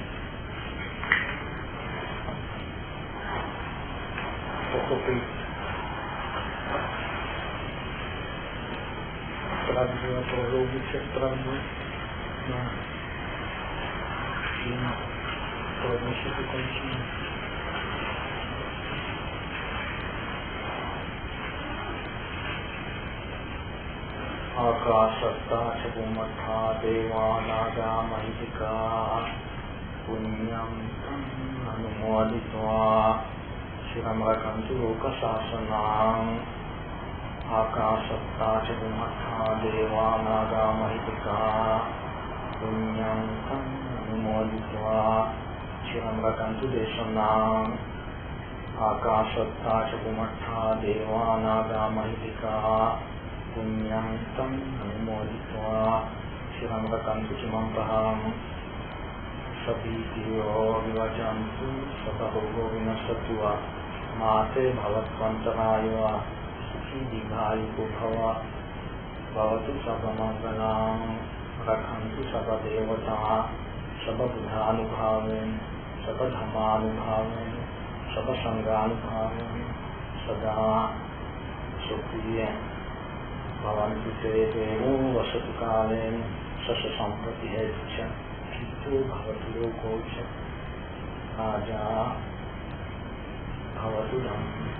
pochopit pravdu a prohloubit se v pravdu. No, आकाशस्ता च भूमथा देवानागा महिषिका पुण्यं अनुमोदित्वा। आकाशस्ता देवानागा महिषिका पुण्यं अनुमोदित्वा। शिरं रकन्तु देशनाम् आकाशस्ता देवानागा महिषिका पुण्यं तम् अनुमोदित्वा शिरं रकन्तु चिमं प्रहाम् विवचन्तु सतहो विनशतु वा माते वा सुखी दीर्घायुको भव भवतु सर्वमङ्गलां, रक्षन्तु सर्वदेवता, सर्वबुधानुभावेन, सर्वधर्मानुभावेन, सर्वसङ्गानुभावेन। सदा सुखी भवन्ति देवेनो वसतिकालेन शशसम्प्रतिहेच्च किन्तु भवतु लोको च राजा भवतु धर्मः